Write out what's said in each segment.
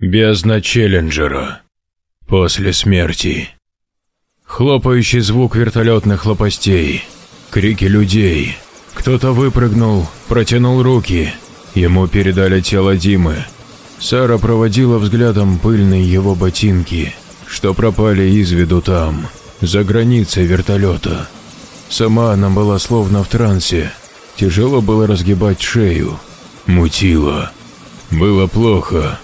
Бездна Челленджера. После смерти. Хлопающий звук вертолетных лопастей. Крики людей. Кто-то выпрыгнул, протянул руки. Ему передали тело Димы. Сара проводила взглядом пыльные его ботинки, что пропали из виду там, за границей вертолета. Сама она была словно в трансе. Тяжело было разгибать шею. Мутило. Было плохо.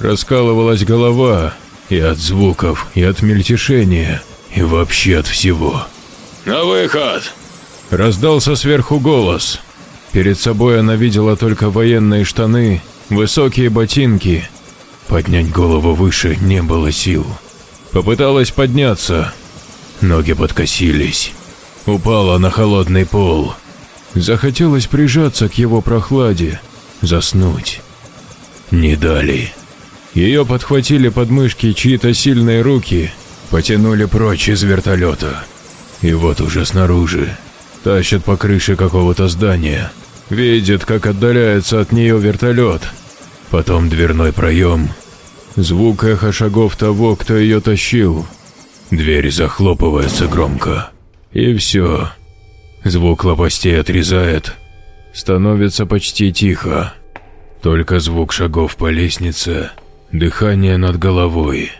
Раскалывалась голова и от звуков, и от мельтешения, и вообще от всего. «На выход!» Раздался сверху голос. Перед собой она видела только военные штаны, высокие ботинки. Поднять голову выше не было сил. Попыталась подняться. Ноги подкосились. Упала на холодный пол. Захотелось прижаться к его прохладе, заснуть. Не дали. Ее подхватили подмышки чьи-то сильные руки, потянули прочь из вертолета. И вот уже снаружи. Тащат по крыше какого-то здания. Видит, как отдаляется от нее вертолет. Потом дверной проем. Звук эхо шагов того, кто ее тащил. Дверь захлопывается громко. И все. Звук лопастей отрезает. Становится почти тихо. Только звук шагов по лестнице Дыхание над головой.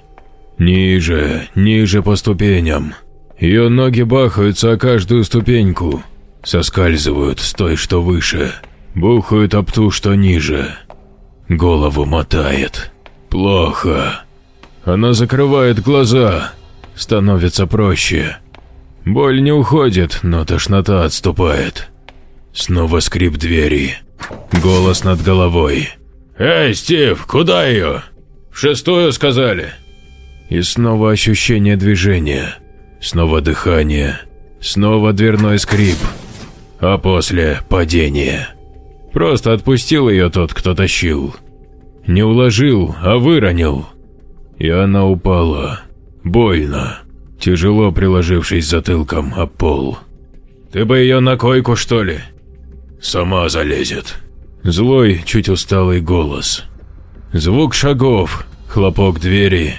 Ниже, ниже по ступеням. Ее ноги бахаются о каждую ступеньку. Соскальзывают с той, что выше. Бухают об ту, что ниже. Голову мотает. Плохо. Она закрывает глаза. Становится проще. Боль не уходит, но тошнота отступает. Снова скрип двери. Голос над головой. «Эй, Стив, куда ее?» Шестую сказали. И снова ощущение движения, снова дыхание, снова дверной скрип, а после падение. Просто отпустил ее тот, кто тащил. Не уложил, а выронил. И она упала. Больно, тяжело приложившись затылком о пол. «Ты бы ее на койку, что ли?» «Сама залезет». Злой, чуть усталый голос. Звук шагов, хлопок двери,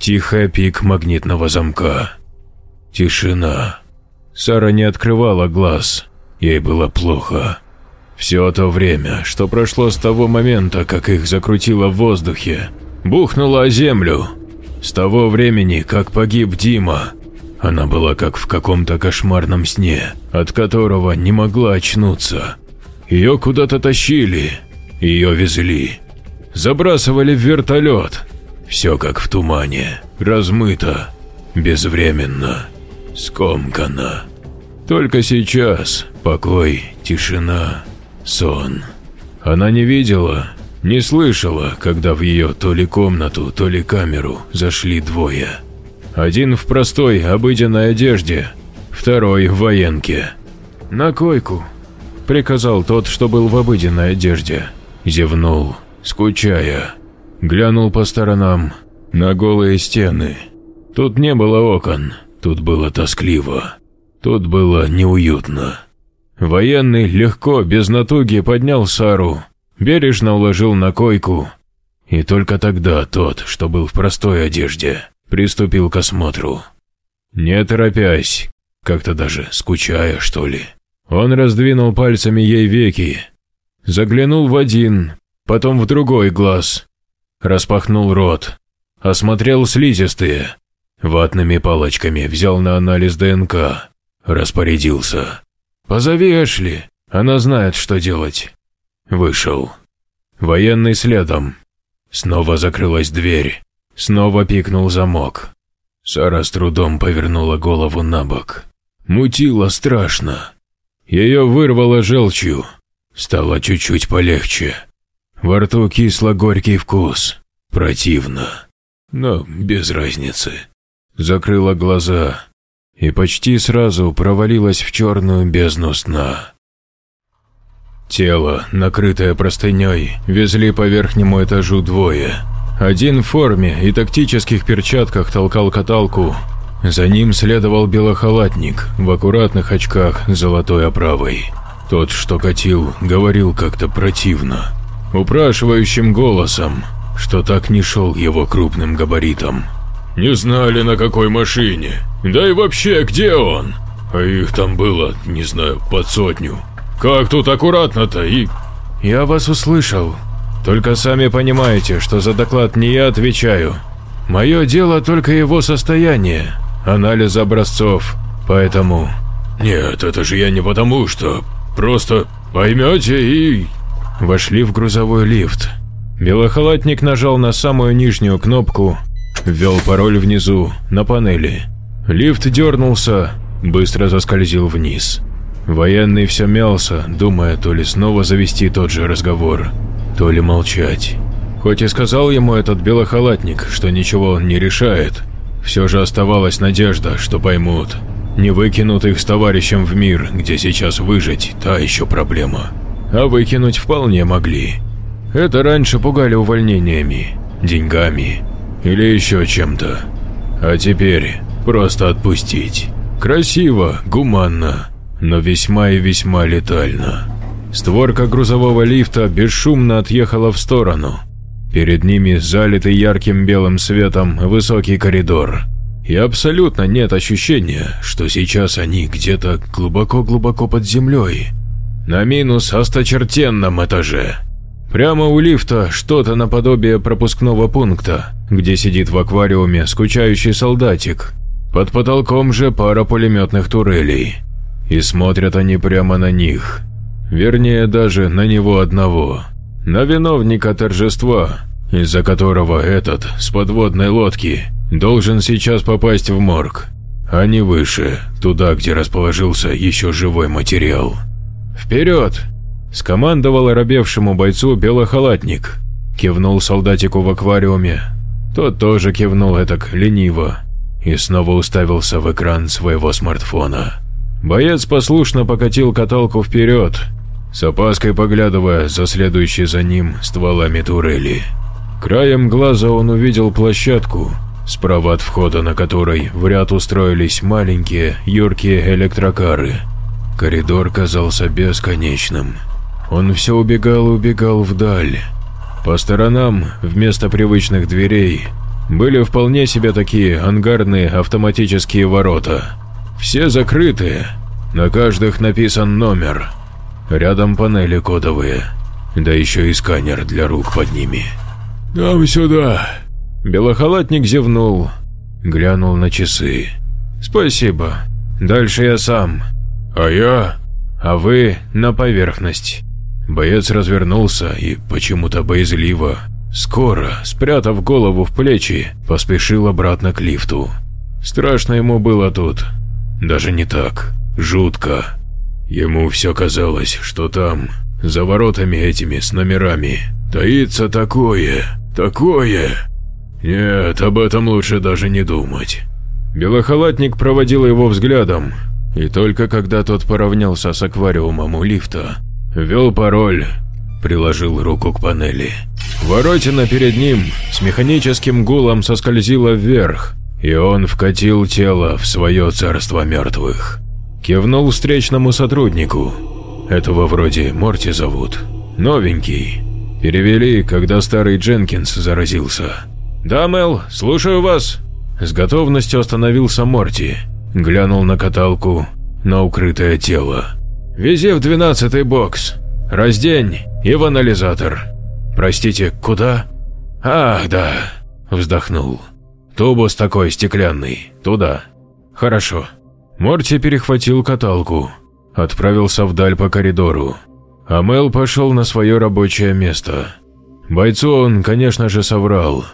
тихая пик магнитного замка. Тишина. Сара не открывала глаз, ей было плохо. Все то время, что прошло с того момента, как их закрутило в воздухе, бухнуло о землю. С того времени, как погиб Дима, она была как в каком-то кошмарном сне, от которого не могла очнуться. Ее куда-то тащили, ее везли, Забрасывали в вертолет. Все как в тумане, размыто, безвременно, скомкано. Только сейчас покой, тишина, сон. Она не видела, не слышала, когда в ее то ли комнату, то ли камеру зашли двое. Один в простой, обыденной одежде, второй в военке. «На койку», – приказал тот, что был в обыденной одежде. Зевнул скучая. Глянул по сторонам, на голые стены. Тут не было окон, тут было тоскливо, тут было неуютно. Военный легко, без натуги поднял Сару, бережно уложил на койку. И только тогда тот, что был в простой одежде, приступил к осмотру. Не торопясь, как-то даже скучая, что ли. Он раздвинул пальцами ей веки, заглянул в один, потом в другой глаз. Распахнул рот, осмотрел слизистые. Ватными палочками взял на анализ ДНК. Распорядился. «Позови Эшли, она знает, что делать». Вышел. Военный следом. Снова закрылась дверь. Снова пикнул замок. Сара с трудом повернула голову на бок. Мутило страшно. Ее вырвало желчью. Стало чуть-чуть полегче. Во рту кисло-горький вкус. Противно. Но без разницы. Закрыла глаза и почти сразу провалилась в черную бездну сна. Тело, накрытое простыней, везли по верхнему этажу двое. Один в форме и тактических перчатках толкал каталку. За ним следовал белохалатник в аккуратных очках золотой оправой. Тот, что катил, говорил как-то противно упрашивающим голосом, что так не шел его крупным габаритом. Не знали на какой машине. Да и вообще, где он? А их там было, не знаю, под сотню. Как тут аккуратно-то и... Я вас услышал. Только сами понимаете, что за доклад не я отвечаю. Мое дело только его состояние, анализ образцов, поэтому... Нет, это же я не потому, что... Просто поймете и... Вошли в грузовой лифт. Белохалатник нажал на самую нижнюю кнопку, ввел пароль внизу, на панели. Лифт дернулся, быстро заскользил вниз. Военный все мялся, думая то ли снова завести тот же разговор, то ли молчать. Хоть и сказал ему этот белохалатник, что ничего он не решает, все же оставалась надежда, что поймут. Не выкинут их с товарищем в мир, где сейчас выжить – та еще проблема. А выкинуть вполне могли. Это раньше пугали увольнениями, деньгами или еще чем-то. А теперь просто отпустить. Красиво, гуманно, но весьма и весьма летально. Створка грузового лифта бесшумно отъехала в сторону. Перед ними залитый ярким белым светом высокий коридор. И абсолютно нет ощущения, что сейчас они где-то глубоко-глубоко под землей. На минус осточертенном этаже. Прямо у лифта что-то наподобие пропускного пункта, где сидит в аквариуме скучающий солдатик. Под потолком же пара пулеметных турелей. И смотрят они прямо на них. Вернее, даже на него одного. На виновника торжества, из-за которого этот с подводной лодки должен сейчас попасть в морг, а не выше, туда, где расположился еще живой материал. «Вперед!» Скомандовал оробевшему бойцу белохалатник. Кивнул солдатику в аквариуме. Тот тоже кивнул этак лениво и снова уставился в экран своего смартфона. Боец послушно покатил каталку вперед, с опаской поглядывая за следующей за ним стволами турели. Краем глаза он увидел площадку, справа от входа на которой в ряд устроились маленькие, юркие электрокары. Коридор казался бесконечным. Он все убегал и убегал вдаль. По сторонам, вместо привычных дверей, были вполне себе такие ангарные автоматические ворота. Все закрытые, на каждых написан номер. Рядом панели кодовые, да еще и сканер для рук под ними. «Нам сюда!» Белохалатник зевнул, глянул на часы. «Спасибо. Дальше я сам. А я?» «А вы на поверхность». Боец развернулся и почему-то боязливо, скоро, спрятав голову в плечи, поспешил обратно к лифту. Страшно ему было тут. Даже не так. Жутко. Ему все казалось, что там, за воротами этими с номерами, таится такое, такое. Нет, об этом лучше даже не думать. Белохалатник проводил его взглядом, и только когда тот поравнялся с аквариумом у лифта, Ввел пароль, приложил руку к панели. Воротина перед ним с механическим гулом соскользила вверх, и он вкатил тело в свое царство мертвых. Кивнул встречному сотруднику. Этого вроде Морти зовут. Новенький. Перевели, когда старый Дженкинс заразился. «Да, Мел, слушаю вас». С готовностью остановился Морти. Глянул на каталку, на укрытое тело. Вези в двенадцатый бокс. Раздень и в анализатор. Простите, куда? Ах, да, вздохнул. Тубус такой стеклянный, туда. Хорошо. Морти перехватил каталку, отправился вдаль по коридору. А Мел пошел на свое рабочее место. Бойцу он, конечно же, соврал.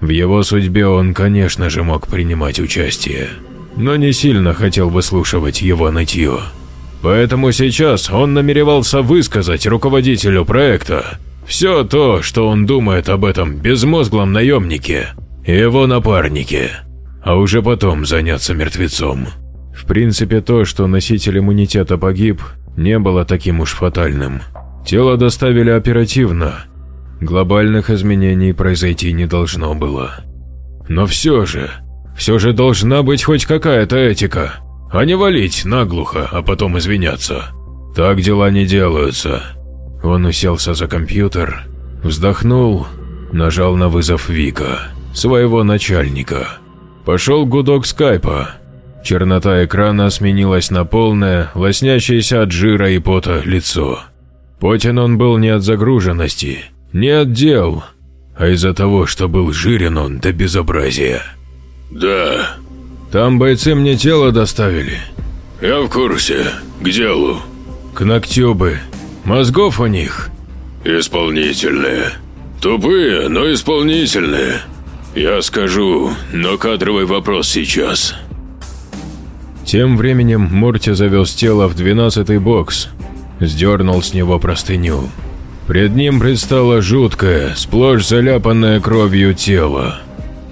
В его судьбе он, конечно же, мог принимать участие, но не сильно хотел выслушивать его нытье. Поэтому сейчас он намеревался высказать руководителю проекта все то, что он думает об этом безмозглом наемнике и его напарнике, а уже потом заняться мертвецом. В принципе, то, что носитель иммунитета погиб, не было таким уж фатальным. Тело доставили оперативно. Глобальных изменений произойти не должно было. Но все же, все же должна быть хоть какая-то этика а не валить наглухо, а потом извиняться. Так дела не делаются. Он уселся за компьютер, вздохнул, Нажал на вызов Вика, своего начальника. Пошел гудок скайпа. Чернота экрана сменилась на полное, лоснящееся от жира и пота лицо. Потен он был не от загруженности, не от дел, а из-за того, что был жирен он до безобразия. «Да, Там бойцы мне тело доставили. я в курсе. К делу. Кноктюбы. Мозгов у них. Исполнительные. Тупые, но исполнительные. Я скажу, но кадровый вопрос сейчас. Тем временем Морти завез тело в двенадцатый бокс, сдернул с него простыню. Пред ним предстало жуткое, сплошь заляпанное кровью тело.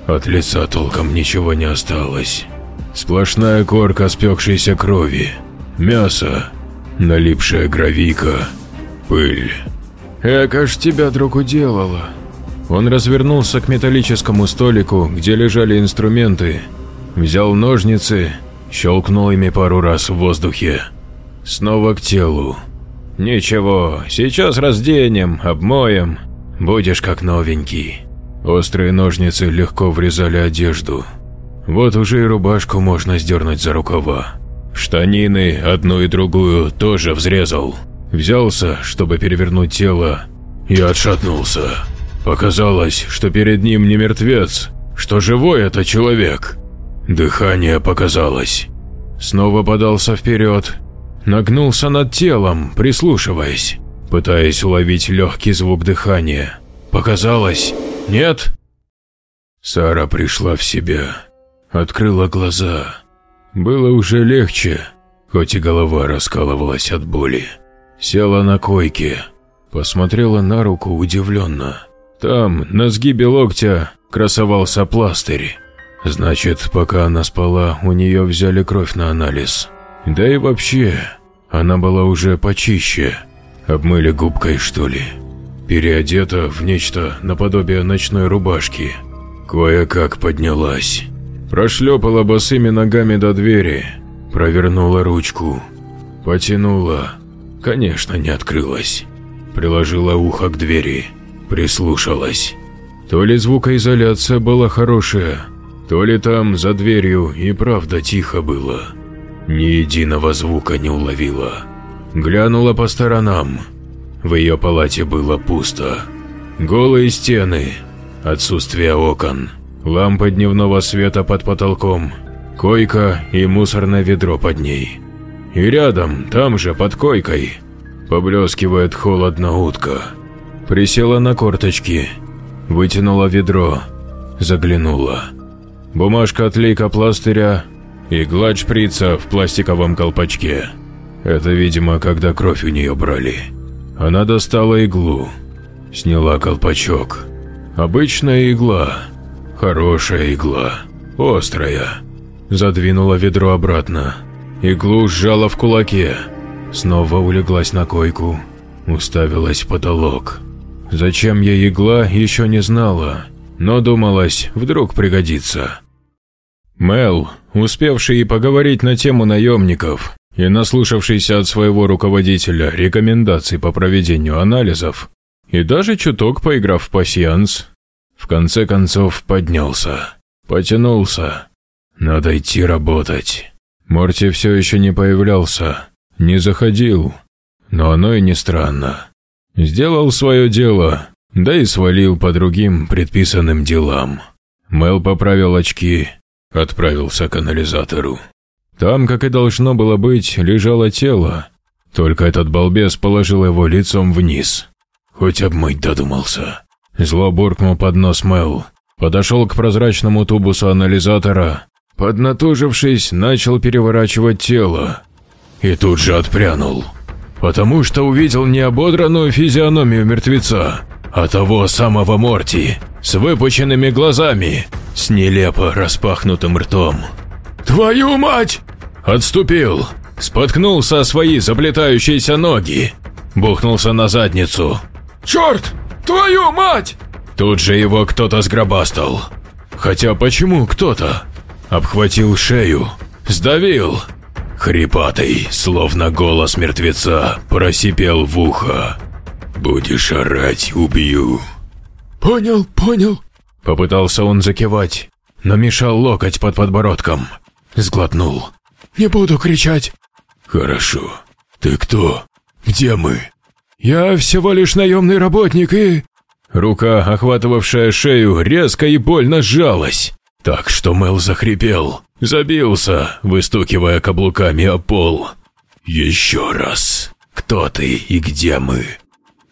От лица толком ничего не осталось. Сплошная корка спекшейся крови, мясо, налипшая гравика, пыль. «Эка ж тебя, друг, уделала!» Он развернулся к металлическому столику, где лежали инструменты, взял ножницы, щелкнул ими пару раз в воздухе. Снова к телу. «Ничего, сейчас разденем, обмоем, будешь как новенький». Острые ножницы легко врезали одежду. Вот уже и рубашку можно сдернуть за рукава. Штанины, одну и другую, тоже взрезал. Взялся, чтобы перевернуть тело, и отшатнулся. Показалось, что перед ним не мертвец, что живой это человек. Дыхание показалось. Снова подался вперед, нагнулся над телом, прислушиваясь, пытаясь уловить легкий звук дыхания. Показалось? Нет? Сара пришла в себя, открыла глаза. Было уже легче, хоть и голова раскалывалась от боли. Села на койке, посмотрела на руку удивленно. Там, на сгибе локтя, красовался пластырь. Значит, пока она спала, у нее взяли кровь на анализ. Да и вообще, она была уже почище. Обмыли губкой, что ли. Переодета в нечто наподобие ночной рубашки. Кое-как поднялась. Прошлепала босыми ногами до двери. Провернула ручку. Потянула. Конечно, не открылась. Приложила ухо к двери. Прислушалась. То ли звукоизоляция была хорошая, то ли там, за дверью, и правда тихо было. Ни единого звука не уловила. Глянула по сторонам. В ее палате было пусто. Голые стены, отсутствие окон, лампа дневного света под потолком, койка и мусорное ведро под ней. И рядом, там же, под койкой, поблескивает холодно утка. Присела на корточки, вытянула ведро, заглянула. Бумажка от лейкопластыря и гладь шприца в пластиковом колпачке. Это, видимо, когда кровь у нее брали. Она достала иглу, сняла колпачок. Обычная игла, хорошая игла, острая. Задвинула ведро обратно. Иглу сжала в кулаке. Снова улеглась на койку, уставилась в потолок. Зачем ей игла, еще не знала, но думалось, вдруг пригодится. Мел, успевший поговорить на тему наемников и наслушавшийся от своего руководителя рекомендаций по проведению анализов, и даже чуток поиграв в пасьянс, в конце концов поднялся, потянулся. Надо идти работать. Морти все еще не появлялся, не заходил, но оно и не странно. Сделал свое дело, да и свалил по другим предписанным делам. Мел поправил очки, отправился к анализатору. Там, как и должно было быть, лежало тело, только этот балбес положил его лицом вниз. Хоть обмыть додумался. Зло буркнул под нос Мел, подошел к прозрачному тубусу анализатора, поднатужившись, начал переворачивать тело. И тут же отпрянул потому что увидел не ободранную физиономию мертвеца, а того самого Морти, с выпученными глазами, с нелепо распахнутым ртом. «Твою мать!» Отступил, споткнулся о свои заплетающиеся ноги, бухнулся на задницу. «Черт! Твою мать!» Тут же его кто-то сгробастал. Хотя почему кто-то? Обхватил шею, сдавил, Хрипатый, словно голос мертвеца, просипел в ухо. «Будешь орать – убью». Понял, понял. Попытался он закивать, но мешал локоть под подбородком. Сглотнул. Не буду кричать. Хорошо. Ты кто? Где мы? Я всего лишь наемный работник и... Рука, охватывавшая шею, резко и больно сжалась, так что Мел захрипел, забился, выстукивая каблуками о пол. «Еще раз, кто ты и где мы?»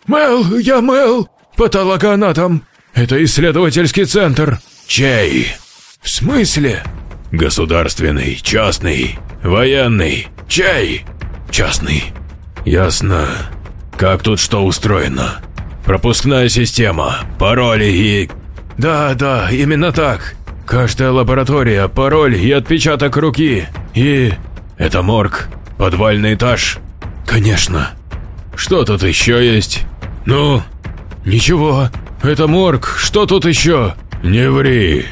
«Мел, я Мел, патологоанатом. Это исследовательский центр». «Чей?» «В смысле?» «Государственный, частный, военный. Чей?» «Частный». «Ясно. Как тут что устроено?» Пропускная система, пароли и... Да, да, именно так. Каждая лаборатория, пароль и отпечаток руки. И... Это морг. Подвальный этаж. Конечно. Что тут еще есть? Ну? Ничего. Это морг. Что тут еще? Не ври.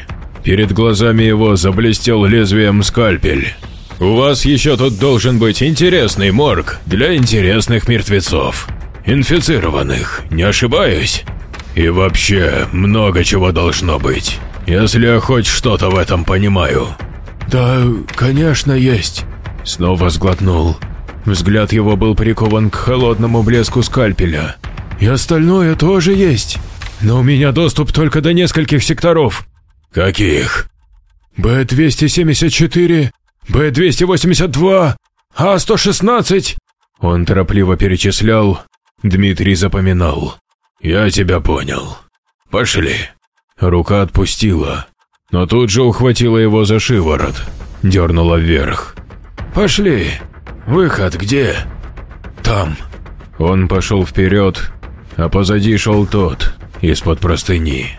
Перед глазами его заблестел лезвием скальпель. У вас еще тут должен быть интересный морг для интересных мертвецов инфицированных, не ошибаюсь? И вообще, много чего должно быть, если я хоть что-то в этом понимаю. Да, конечно, есть. Снова сглотнул. Взгляд его был прикован к холодному блеску скальпеля. И остальное тоже есть. Но у меня доступ только до нескольких секторов. Каких? Б-274, Б-282, А-116. Он торопливо перечислял, Дмитрий запоминал. «Я тебя понял. Пошли». Рука отпустила, но тут же ухватила его за шиворот, дернула вверх. «Пошли. Выход где?» «Там». Он пошел вперед, а позади шел тот, из-под простыни.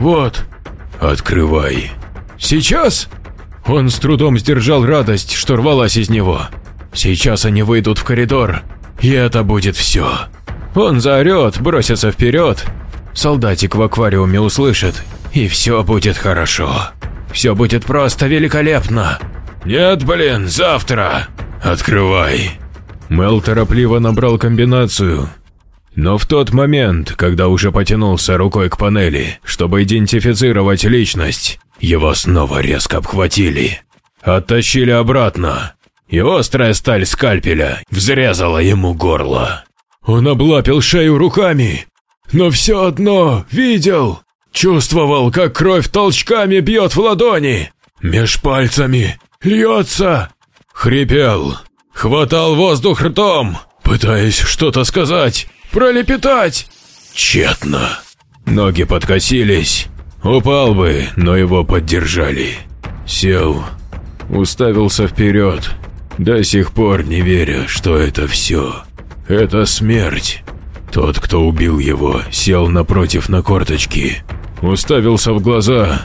«Вот». «Открывай». «Сейчас?» Он с трудом сдержал радость, что рвалась из него. Сейчас они выйдут в коридор, и это будет все. Он заорет, бросится вперед. Солдатик в аквариуме услышит, и все будет хорошо. Все будет просто великолепно. Нет, блин, завтра. Открывай. Мел торопливо набрал комбинацию. Но в тот момент, когда уже потянулся рукой к панели, чтобы идентифицировать личность, его снова резко обхватили. Оттащили обратно, и острая сталь скальпеля взрезала ему горло. Он облапил шею руками, но все одно видел, чувствовал, как кровь толчками бьет в ладони, меж пальцами льется, хрипел, хватал воздух ртом, пытаясь что-то сказать, пролепетать. Тщетно. Ноги подкосились, упал бы, но его поддержали. Сел, уставился вперед, до сих пор не веря, что это все. Это смерть. Тот, кто убил его, сел напротив на корточки, уставился в глаза,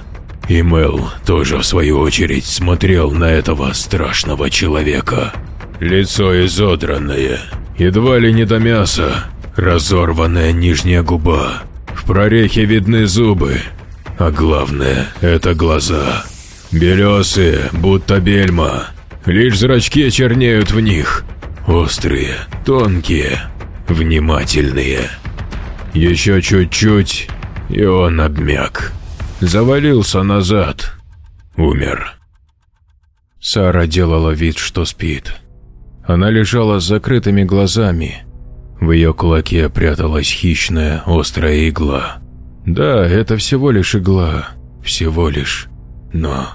и Мел тоже в свою очередь смотрел на этого страшного человека. Лицо изодранное, едва ли не до мяса, разорванная нижняя губа, в прорехе видны зубы, а главное – это глаза. Белесые, будто бельма, лишь зрачки чернеют в них, Острые, тонкие, внимательные. Еще чуть-чуть, и он обмяк. Завалился назад. Умер. Сара делала вид, что спит. Она лежала с закрытыми глазами. В ее кулаке пряталась хищная, острая игла. Да, это всего лишь игла. Всего лишь. Но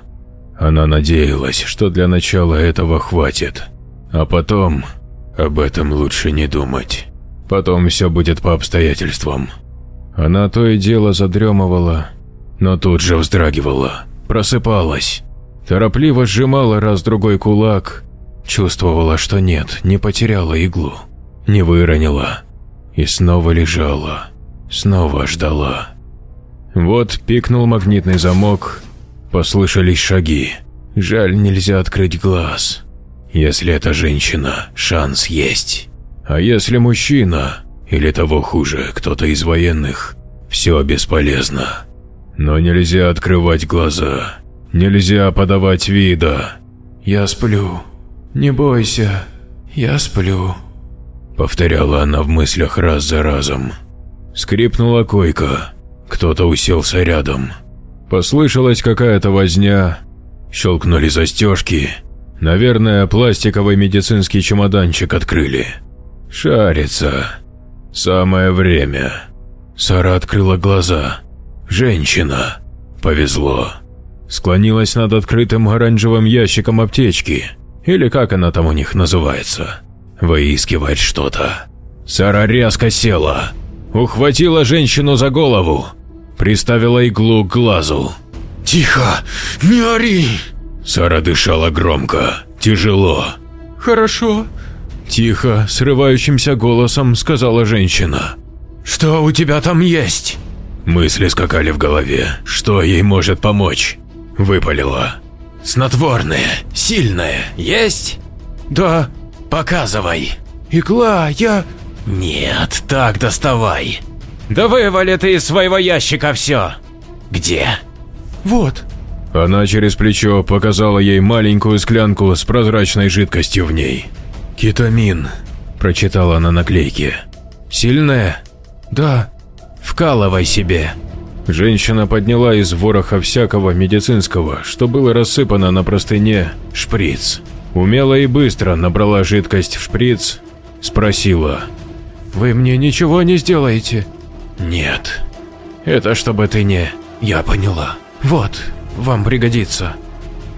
она надеялась, что для начала этого хватит. А потом об этом лучше не думать. Потом все будет по обстоятельствам. Она то и дело задремывала, но тут же вздрагивала, просыпалась, торопливо сжимала раз-другой кулак, чувствовала, что нет, не потеряла иглу, не выронила и снова лежала, снова ждала. Вот пикнул магнитный замок, послышались шаги. Жаль, нельзя открыть глаз. Если это женщина, шанс есть. А если мужчина, или того хуже, кто-то из военных, все бесполезно. Но нельзя открывать глаза, нельзя подавать вида. «Я сплю, не бойся, я сплю», — повторяла она в мыслях раз за разом. Скрипнула койка, Кто-то уселся рядом. Послышалась какая-то возня, щелкнули застежки. Наверное, пластиковый медицинский чемоданчик открыли. Шарится. Самое время. Сара открыла глаза. Женщина. Повезло. Склонилась над открытым оранжевым ящиком аптечки. Или как она там у них называется. Выискивать что-то. Сара резко села. Ухватила женщину за голову. Приставила иглу к глазу. «Тихо! Не ори!» Сара дышала громко, тяжело. «Хорошо», – тихо, срывающимся голосом сказала женщина. «Что у тебя там есть?» Мысли скакали в голове. Что ей может помочь? Выпалила. «Снотворное, сильное, есть?» «Да». «Показывай». «Игла, я…» «Нет, так доставай». «Да вывали ты из своего ящика все». «Где?» «Вот». Она через плечо показала ей маленькую склянку с прозрачной жидкостью в ней. «Кетамин», – прочитала на наклейке. «Сильная?» «Да». «Вкалывай себе». Женщина подняла из вороха всякого медицинского, что было рассыпано на простыне, шприц. Умело и быстро набрала жидкость в шприц, спросила. «Вы мне ничего не сделаете?» «Нет. Это чтобы ты не...» «Я поняла. Вот, вам пригодится».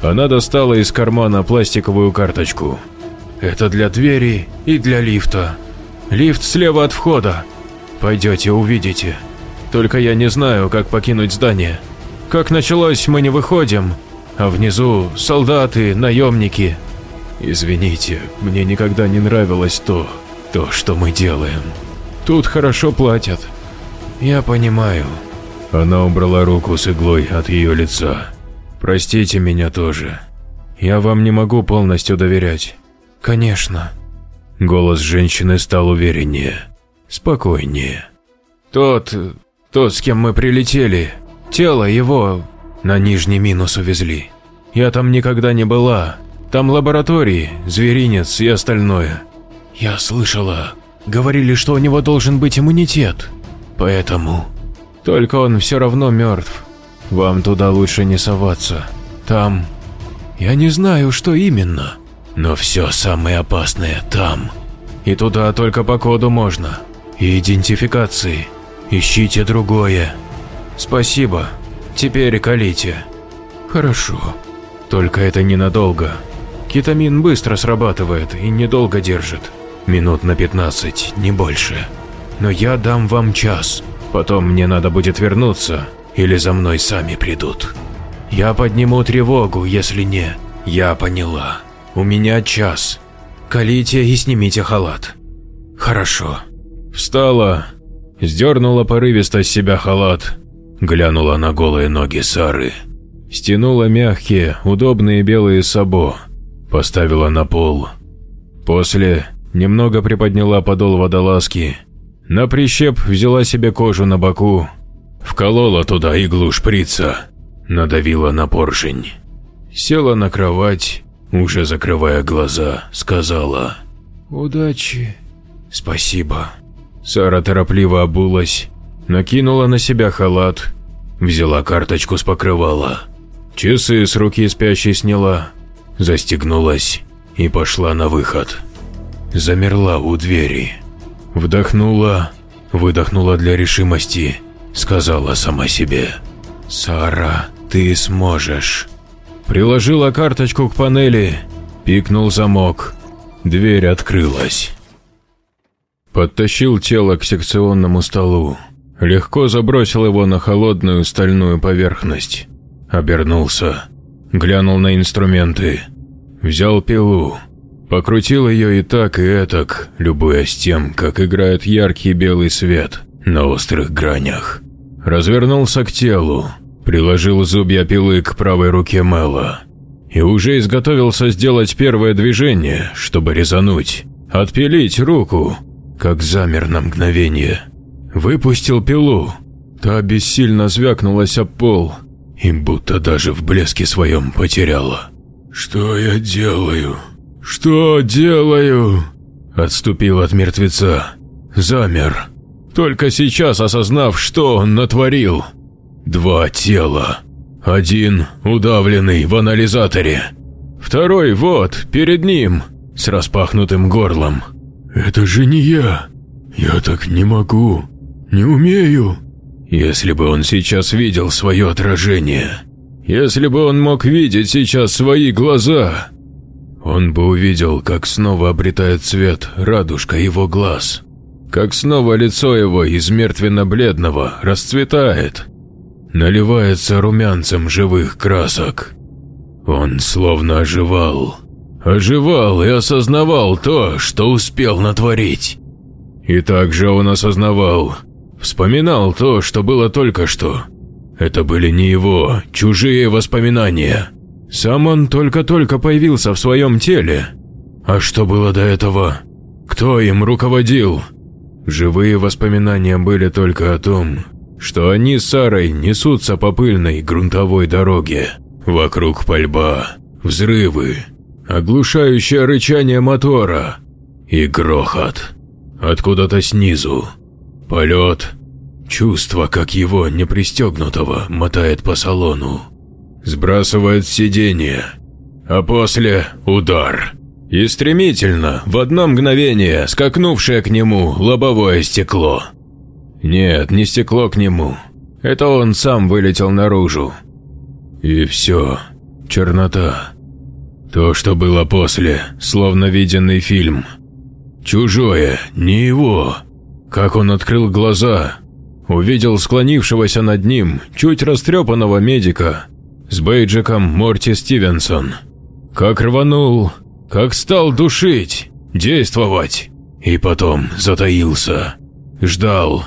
Она достала из кармана пластиковую карточку. «Это для двери и для лифта. Лифт слева от входа. Пойдете, увидите. Только я не знаю, как покинуть здание. Как началось, мы не выходим, а внизу солдаты, наемники. Извините, мне никогда не нравилось то, то, что мы делаем. Тут хорошо платят. Я понимаю. Она убрала руку с иглой от ее лица. Простите меня тоже. Я вам не могу полностью доверять. Конечно. Голос женщины стал увереннее, спокойнее. Тот, тот, с кем мы прилетели, тело его на нижний минус увезли. Я там никогда не была. Там лаборатории, зверинец и остальное. Я слышала, говорили, что у него должен быть иммунитет. Поэтому... Только он все равно мертв. Вам туда лучше не соваться. Там... Я не знаю, что именно. Но все самое опасное там. И туда только по коду можно. И идентификации. Ищите другое. Спасибо. Теперь колите. Хорошо. Только это ненадолго. Кетамин быстро срабатывает и недолго держит. Минут на 15, не больше. Но я дам вам час. Потом мне надо будет вернуться, или за мной сами придут. Я подниму тревогу, если не. Я поняла. У меня час. Колите и снимите халат. Хорошо. Встала, сдернула порывисто с себя халат, глянула на голые ноги Сары, стянула мягкие, удобные белые сабо, поставила на пол. После немного приподняла подол водолазки на прищеп взяла себе кожу на боку, вколола туда иглу шприца, надавила на поршень. Села на кровать, уже закрывая глаза, сказала «Удачи». «Спасибо». Сара торопливо обулась, накинула на себя халат, взяла карточку с покрывала, часы с руки спящей сняла, застегнулась и пошла на выход. Замерла у двери. Вдохнула, выдохнула для решимости, сказала сама себе. «Сара, ты сможешь». Приложила карточку к панели, пикнул замок. Дверь открылась. Подтащил тело к секционному столу. Легко забросил его на холодную стальную поверхность. Обернулся. Глянул на инструменты. Взял пилу. Покрутил ее и так, и этак, любуясь тем, как играет яркий белый свет на острых гранях. Развернулся к телу, приложил зубья пилы к правой руке Мэла и уже изготовился сделать первое движение, чтобы резануть, отпилить руку, как замер на мгновение. Выпустил пилу, та бессильно звякнулась об пол и будто даже в блеске своем потеряла. «Что я делаю?» «Что делаю?» Отступил от мертвеца. Замер. только сейчас осознав, что он натворил. Два тела. Один удавленный в анализаторе. Второй вот, перед ним, с распахнутым горлом. «Это же не я. Я так не могу. Не умею». Если бы он сейчас видел свое отражение, если бы он мог видеть сейчас свои глаза, он бы увидел, как снова обретает цвет радужка его глаз, как снова лицо его из мертвенно-бледного расцветает, наливается румянцем живых красок. Он словно оживал, оживал и осознавал то, что успел натворить. И также он осознавал, вспоминал то, что было только что. Это были не его, чужие воспоминания. Сам он только-только появился в своем теле. А что было до этого? Кто им руководил? Живые воспоминания были только о том, что они с Сарой несутся по пыльной грунтовой дороге. Вокруг пальба, взрывы, оглушающее рычание мотора и грохот. Откуда-то снизу. Полет. Чувство, как его непристегнутого мотает по салону. Сбрасывает сиденье. А после удар. И стремительно, в одно мгновение, скакнувшее к нему лобовое стекло. Нет, не стекло к нему. Это он сам вылетел наружу. И все. Чернота. То, что было после, словно виденный фильм. Чужое, не его. Как он открыл глаза, увидел склонившегося над ним чуть растрепанного медика с бейджиком Морти Стивенсон. Как рванул, как стал душить, действовать. И потом затаился, ждал.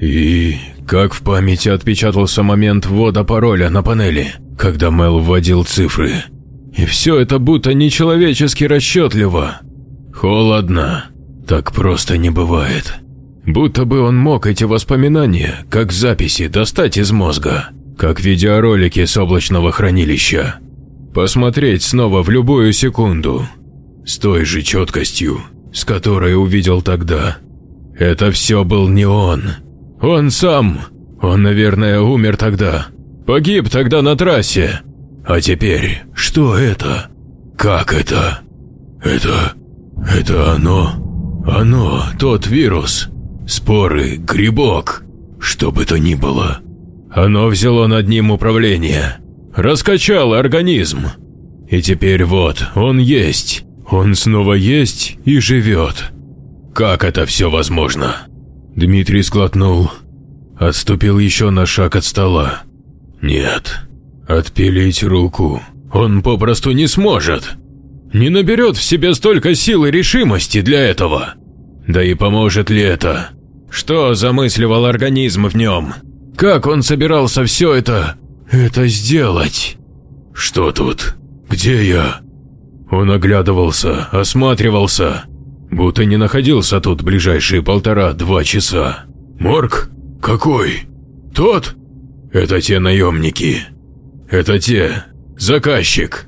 И как в памяти отпечатался момент ввода пароля на панели, когда Мел вводил цифры. И все это будто нечеловечески расчетливо. Холодно. Так просто не бывает. Будто бы он мог эти воспоминания, как записи, достать из мозга, как видеоролики с облачного хранилища. Посмотреть снова в любую секунду. С той же четкостью, с которой увидел тогда. Это все был не он. Он сам. Он, наверное, умер тогда. Погиб тогда на трассе. А теперь, что это? Как это? Это... это оно? Оно, тот вирус. Споры, грибок. Что бы то ни было. Оно взяло над ним управление. Раскачало организм. И теперь вот, он есть. Он снова есть и живет. Как это все возможно? Дмитрий сглотнул. Отступил еще на шаг от стола. Нет, Отпилить руку он попросту не сможет. Не наберет в себе столько сил и решимости для этого. Да и поможет ли это? Что замысливал организм в нем? Как он собирался все это... это сделать? Что тут? Где я? Он оглядывался, осматривался, будто не находился тут ближайшие полтора-два часа. Морг? Какой? Тот? Это те наемники. Это те. Заказчик.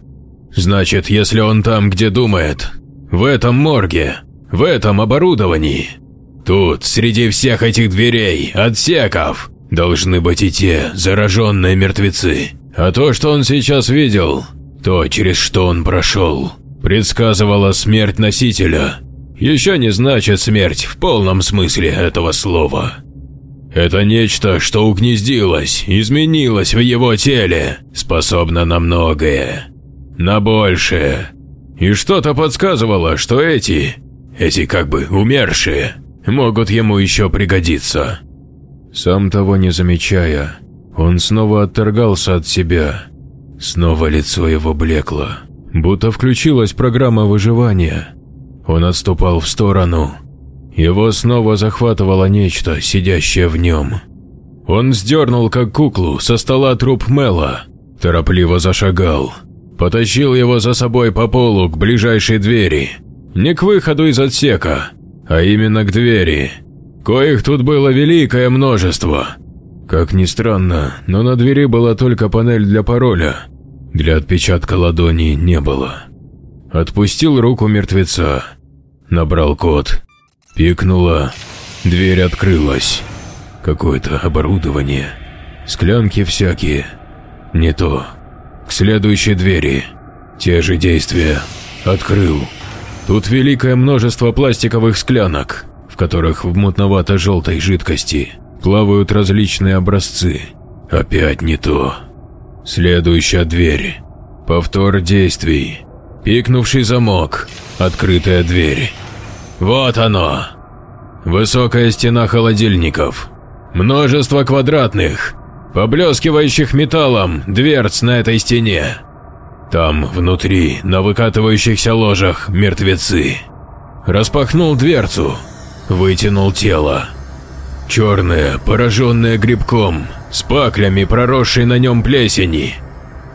Значит, если он там, где думает, в этом морге, в этом оборудовании, тут, среди всех этих дверей, отсеков, должны быть и те зараженные мертвецы. А то, что он сейчас видел, то, через что он прошел, предсказывало смерть носителя. Еще не значит смерть в полном смысле этого слова. Это нечто, что угнездилось, изменилось в его теле, способно на многое, на большее. И что-то подсказывало, что эти, эти как бы умершие, могут ему еще пригодиться. Сам того не замечая, он снова отторгался от себя. Снова лицо его блекло, будто включилась программа выживания. Он отступал в сторону, его снова захватывало нечто, сидящее в нем. Он сдернул как куклу со стола труп Мела, торопливо зашагал, потащил его за собой по полу к ближайшей двери. Не к выходу из отсека, а именно к двери. Коих тут было великое множество. Как ни странно, но на двери была только панель для пароля. Для отпечатка ладони не было. Отпустил руку мертвеца. Набрал код Пикнуло. Дверь открылась. Какое-то оборудование. Склянки всякие. Не то. К следующей двери. Те же действия. Открыл. Тут великое множество пластиковых склянок, в которых в мутновато-желтой жидкости плавают различные образцы. Опять не то. Следующая дверь. Повтор действий. Пикнувший замок. Открытая дверь. Вот оно. Высокая стена холодильников. Множество квадратных, поблескивающих металлом дверц на этой стене. Там, внутри, на выкатывающихся ложах, мертвецы. Распахнул дверцу, вытянул тело. Черное, пораженное грибком, с паклями, проросшей на нем плесени.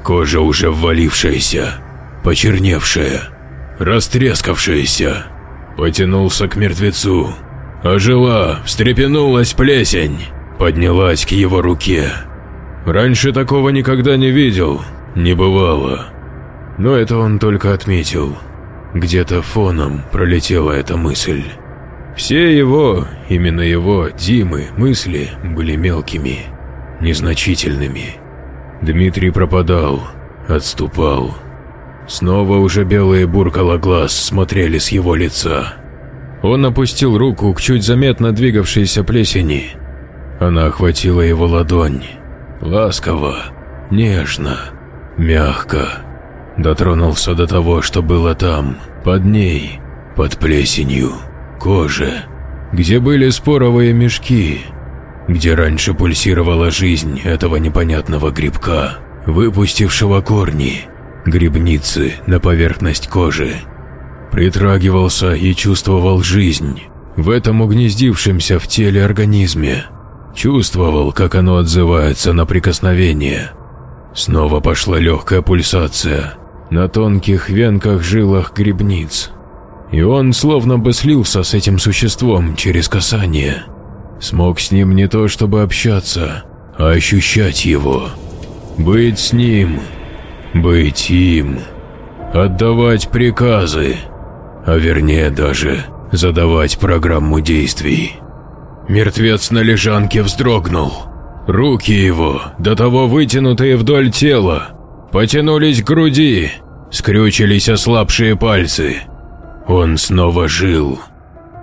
Кожа уже ввалившаяся, почерневшая, растрескавшаяся. Потянулся к мертвецу. Ожила, встрепенулась плесень, поднялась к его руке. Раньше такого никогда не видел, не бывало. Но это он только отметил. Где-то фоном пролетела эта мысль. Все его, именно его, Димы, мысли были мелкими, незначительными. Дмитрий пропадал, отступал. Снова уже белые буркала глаз смотрели с его лица. Он опустил руку к чуть заметно двигавшейся плесени. Она охватила его ладонь. Ласково, нежно, мягко. Дотронулся до того, что было там, под ней, под плесенью, коже, где были споровые мешки, где раньше пульсировала жизнь этого непонятного грибка, выпустившего корни, грибницы на поверхность кожи. Притрагивался и чувствовал жизнь в этом угнездившемся в теле организме. Чувствовал, как оно отзывается на прикосновение. Снова пошла легкая пульсация на тонких венках жилах грибниц. И он словно бы слился с этим существом через касание. Смог с ним не то чтобы общаться, а ощущать его. Быть с ним, быть им, отдавать приказы а вернее даже задавать программу действий. Мертвец на лежанке вздрогнул. Руки его, до того вытянутые вдоль тела, потянулись к груди, скрючились ослабшие пальцы. Он снова жил.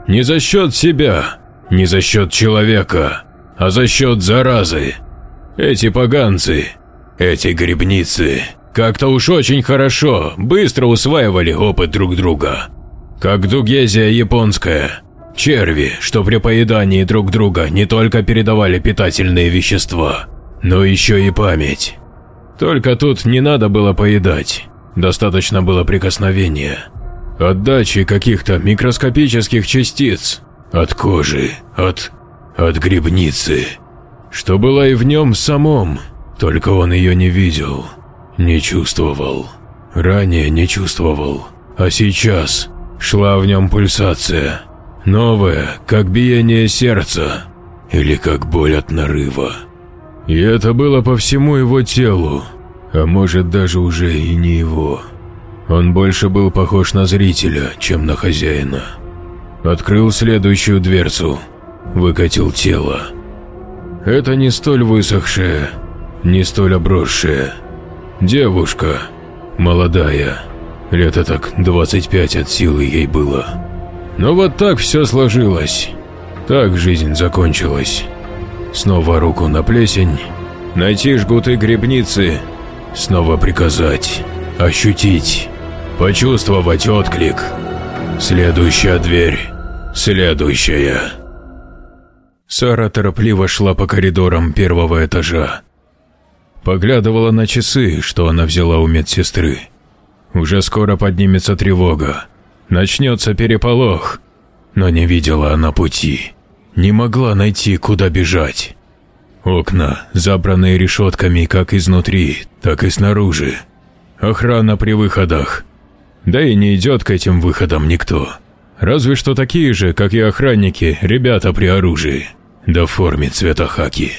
Не за счет себя, не за счет человека, а за счет заразы. Эти поганцы, эти грибницы, как-то уж очень хорошо, быстро усваивали опыт друг друга. Как дугезия японская. Черви, что при поедании друг друга не только передавали питательные вещества, но еще и память. Только тут не надо было поедать, достаточно было прикосновения. Отдачи каких-то микроскопических частиц. От кожи, от... от грибницы. Что была и в нем самом, только он ее не видел, не чувствовал. Ранее не чувствовал, а сейчас Шла в нем пульсация. Новая, как биение сердца. Или как боль от нарыва. И это было по всему его телу. А может даже уже и не его. Он больше был похож на зрителя, чем на хозяина. Открыл следующую дверцу. Выкатил тело. Это не столь высохшая, не столь обросшая. Девушка. Молодая Лет так 25 от силы ей было. Но вот так все сложилось. Так жизнь закончилась. Снова руку на плесень, найти жгуты грибницы, снова приказать, ощутить, почувствовать отклик. Следующая дверь, следующая. Сара торопливо шла по коридорам первого этажа. Поглядывала на часы, что она взяла у медсестры. Уже скоро поднимется тревога. Начнется переполох. Но не видела она пути. Не могла найти, куда бежать. Окна, забранные решетками как изнутри, так и снаружи. Охрана при выходах. Да и не идет к этим выходам никто. Разве что такие же, как и охранники, ребята при оружии. Да в форме цвета хаки.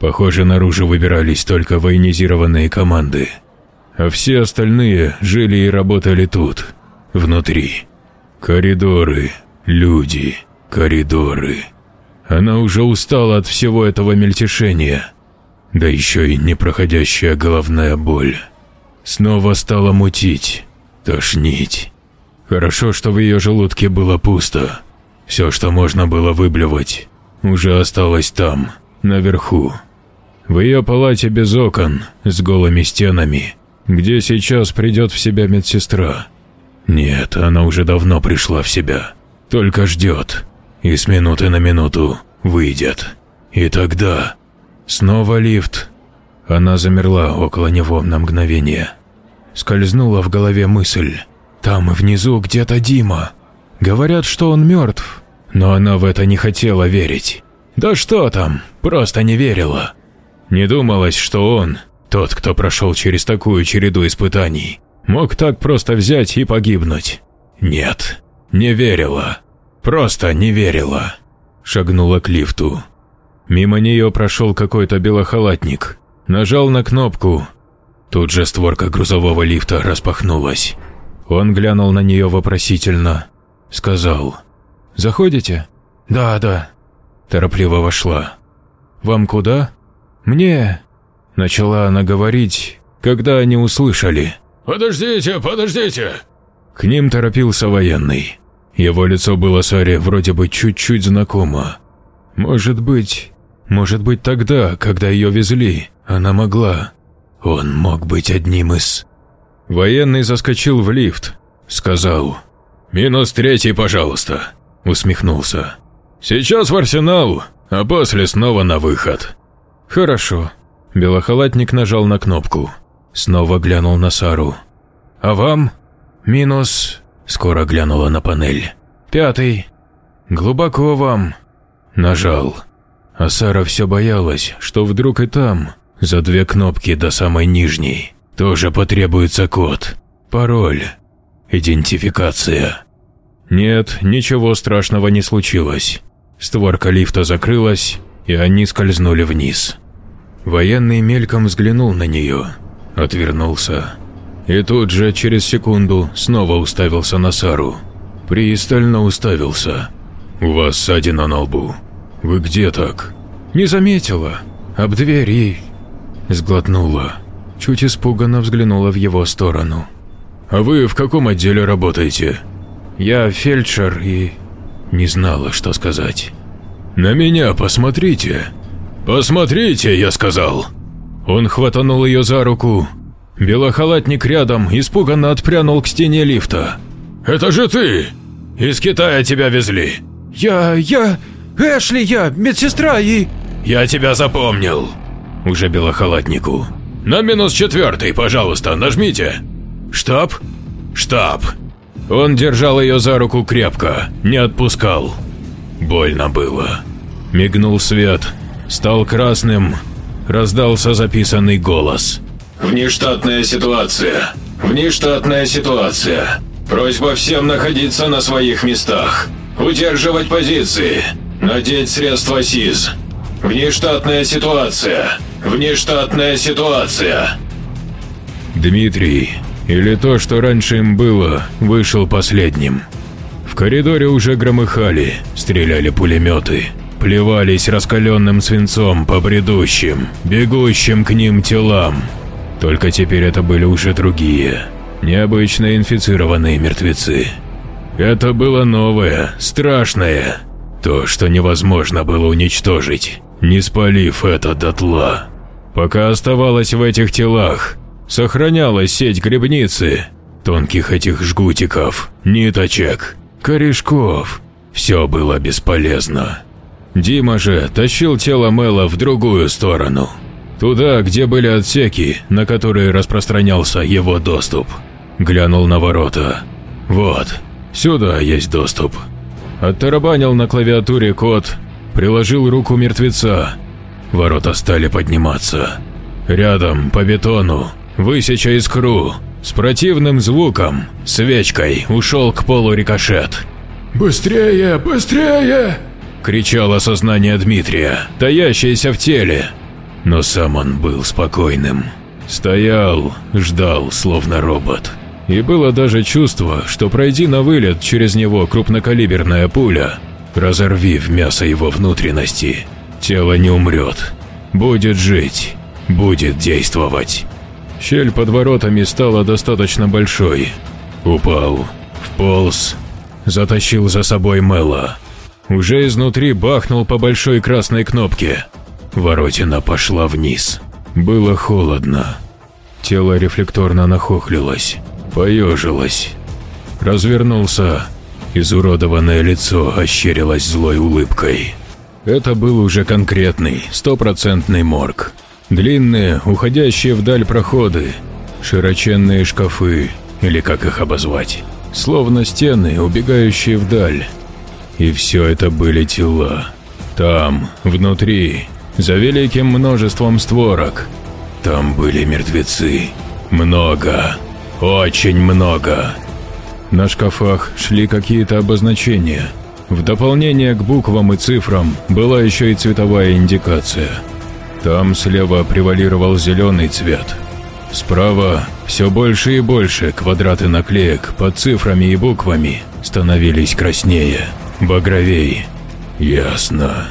Похоже, наружу выбирались только военизированные команды а все остальные жили и работали тут, внутри. Коридоры, люди, коридоры. Она уже устала от всего этого мельтешения. Да еще и непроходящая головная боль. Снова стала мутить, тошнить. Хорошо, что в ее желудке было пусто. Все, что можно было выблевать, уже осталось там, наверху. В ее палате без окон, с голыми стенами, где сейчас придет в себя медсестра. Нет, она уже давно пришла в себя, только ждет, и с минуты на минуту выйдет. И тогда снова лифт. Она замерла около него на мгновение. Скользнула в голове мысль. Там внизу где-то Дима. Говорят, что он мертв, но она в это не хотела верить. Да что там, просто не верила. Не думалось, что он, тот, кто прошел через такую череду испытаний, мог так просто взять и погибнуть. Нет, не верила. Просто не верила. Шагнула к лифту. Мимо нее прошел какой-то белохалатник. Нажал на кнопку. Тут же створка грузового лифта распахнулась. Он глянул на нее вопросительно. Сказал. «Заходите?» «Да, да». Торопливо вошла. «Вам куда?» «Мне...» Начала она говорить, когда они услышали. «Подождите, подождите!» К ним торопился военный. Его лицо было Саре вроде бы чуть-чуть знакомо. Может быть, может быть тогда, когда ее везли, она могла. Он мог быть одним из... Военный заскочил в лифт, сказал. «Минус третий, пожалуйста», усмехнулся. «Сейчас в арсенал, а после снова на выход». «Хорошо». Белохалатник нажал на кнопку. Снова глянул на Сару. «А вам?» «Минус...» Скоро глянула на панель. «Пятый. Глубоко вам». Нажал. А Сара все боялась, что вдруг и там, за две кнопки до самой нижней, тоже потребуется код, пароль, идентификация. Нет, ничего страшного не случилось. Створка лифта закрылась, и они скользнули вниз. Военный мельком взглянул на нее, отвернулся. И тут же, через секунду, снова уставился на Сару. Пристально уставился. «У вас ссадина на лбу. Вы где так?» «Не заметила. Об дверь и...» Сглотнула. Чуть испуганно взглянула в его сторону. «А вы в каком отделе работаете?» «Я фельдшер и...» Не знала, что сказать. «На меня посмотрите!» «Посмотрите, я сказал!» Он хватанул ее за руку. Белохалатник рядом испуганно отпрянул к стене лифта. «Это же ты! Из Китая тебя везли!» «Я... я... Эшли, я, медсестра и...» «Я тебя запомнил!» Уже белохалатнику. «На минус четвертый, пожалуйста, нажмите!» «Штаб?» «Штаб!» Он держал ее за руку крепко, не отпускал. Больно было. Мигнул свет, стал красным, раздался записанный голос. «Внештатная ситуация. Внештатная ситуация. Просьба всем находиться на своих местах. Удерживать позиции. Надеть средства СИЗ. Внештатная ситуация. Внештатная ситуация». Дмитрий, или то, что раньше им было, вышел последним. В коридоре уже громыхали, стреляли пулеметы плевались раскаленным свинцом по бредущим, бегущим к ним телам. Только теперь это были уже другие, необычно инфицированные мертвецы. Это было новое, страшное, то, что невозможно было уничтожить, не спалив это дотла. Пока оставалось в этих телах, сохранялась сеть грибницы, тонких этих жгутиков, ниточек, корешков. Все было бесполезно. Дима же тащил тело Мэла в другую сторону. Туда, где были отсеки, на которые распространялся его доступ. Глянул на ворота. Вот, сюда есть доступ. Оттарабанил на клавиатуре код, приложил руку мертвеца. Ворота стали подниматься. Рядом, по бетону, высеча искру, с противным звуком, свечкой, ушел к полу рикошет. «Быстрее, быстрее!» – кричало сознание Дмитрия, таящееся в теле. Но сам он был спокойным. Стоял, ждал, словно робот. И было даже чувство, что пройди на вылет через него крупнокалиберная пуля, Разорви в мясо его внутренности. Тело не умрет. Будет жить. Будет действовать. Щель под воротами стала достаточно большой. Упал. Вполз. Затащил за собой Мэла. Уже изнутри бахнул по большой красной кнопке. Воротина пошла вниз. Было холодно. Тело рефлекторно нахохлилось, поежилось. Развернулся. Изуродованное лицо ощерилось злой улыбкой. Это был уже конкретный, стопроцентный морг. Длинные, уходящие вдаль проходы, широченные шкафы, или как их обозвать, словно стены, убегающие вдаль. И все это были тела. Там, внутри, за великим множеством створок. Там были мертвецы. Много. Очень много. На шкафах шли какие-то обозначения. В дополнение к буквам и цифрам была еще и цветовая индикация. Там слева превалировал зеленый цвет. Справа все больше и больше квадраты наклеек под цифрами и буквами становились краснее, багровей. Ясно.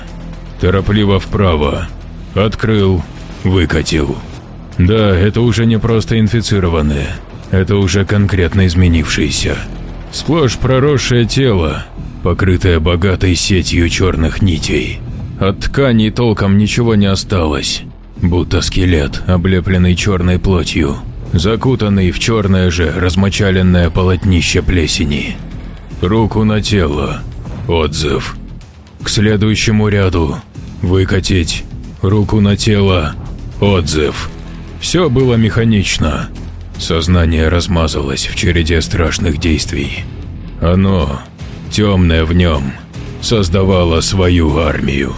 Торопливо вправо. Открыл, выкатил. Да, это уже не просто инфицированные, это уже конкретно изменившиеся. Сплошь проросшее тело, покрытое богатой сетью черных нитей. От ткани толком ничего не осталось, будто скелет, облепленный черной плотью, закутанный в черное же размочаленное полотнище плесени. Руку на тело. Отзыв. К следующему ряду. Выкатить. Руку на тело. Отзыв. Все было механично. Сознание размазалось в череде страшных действий. Оно, темное в нем, создавало свою армию.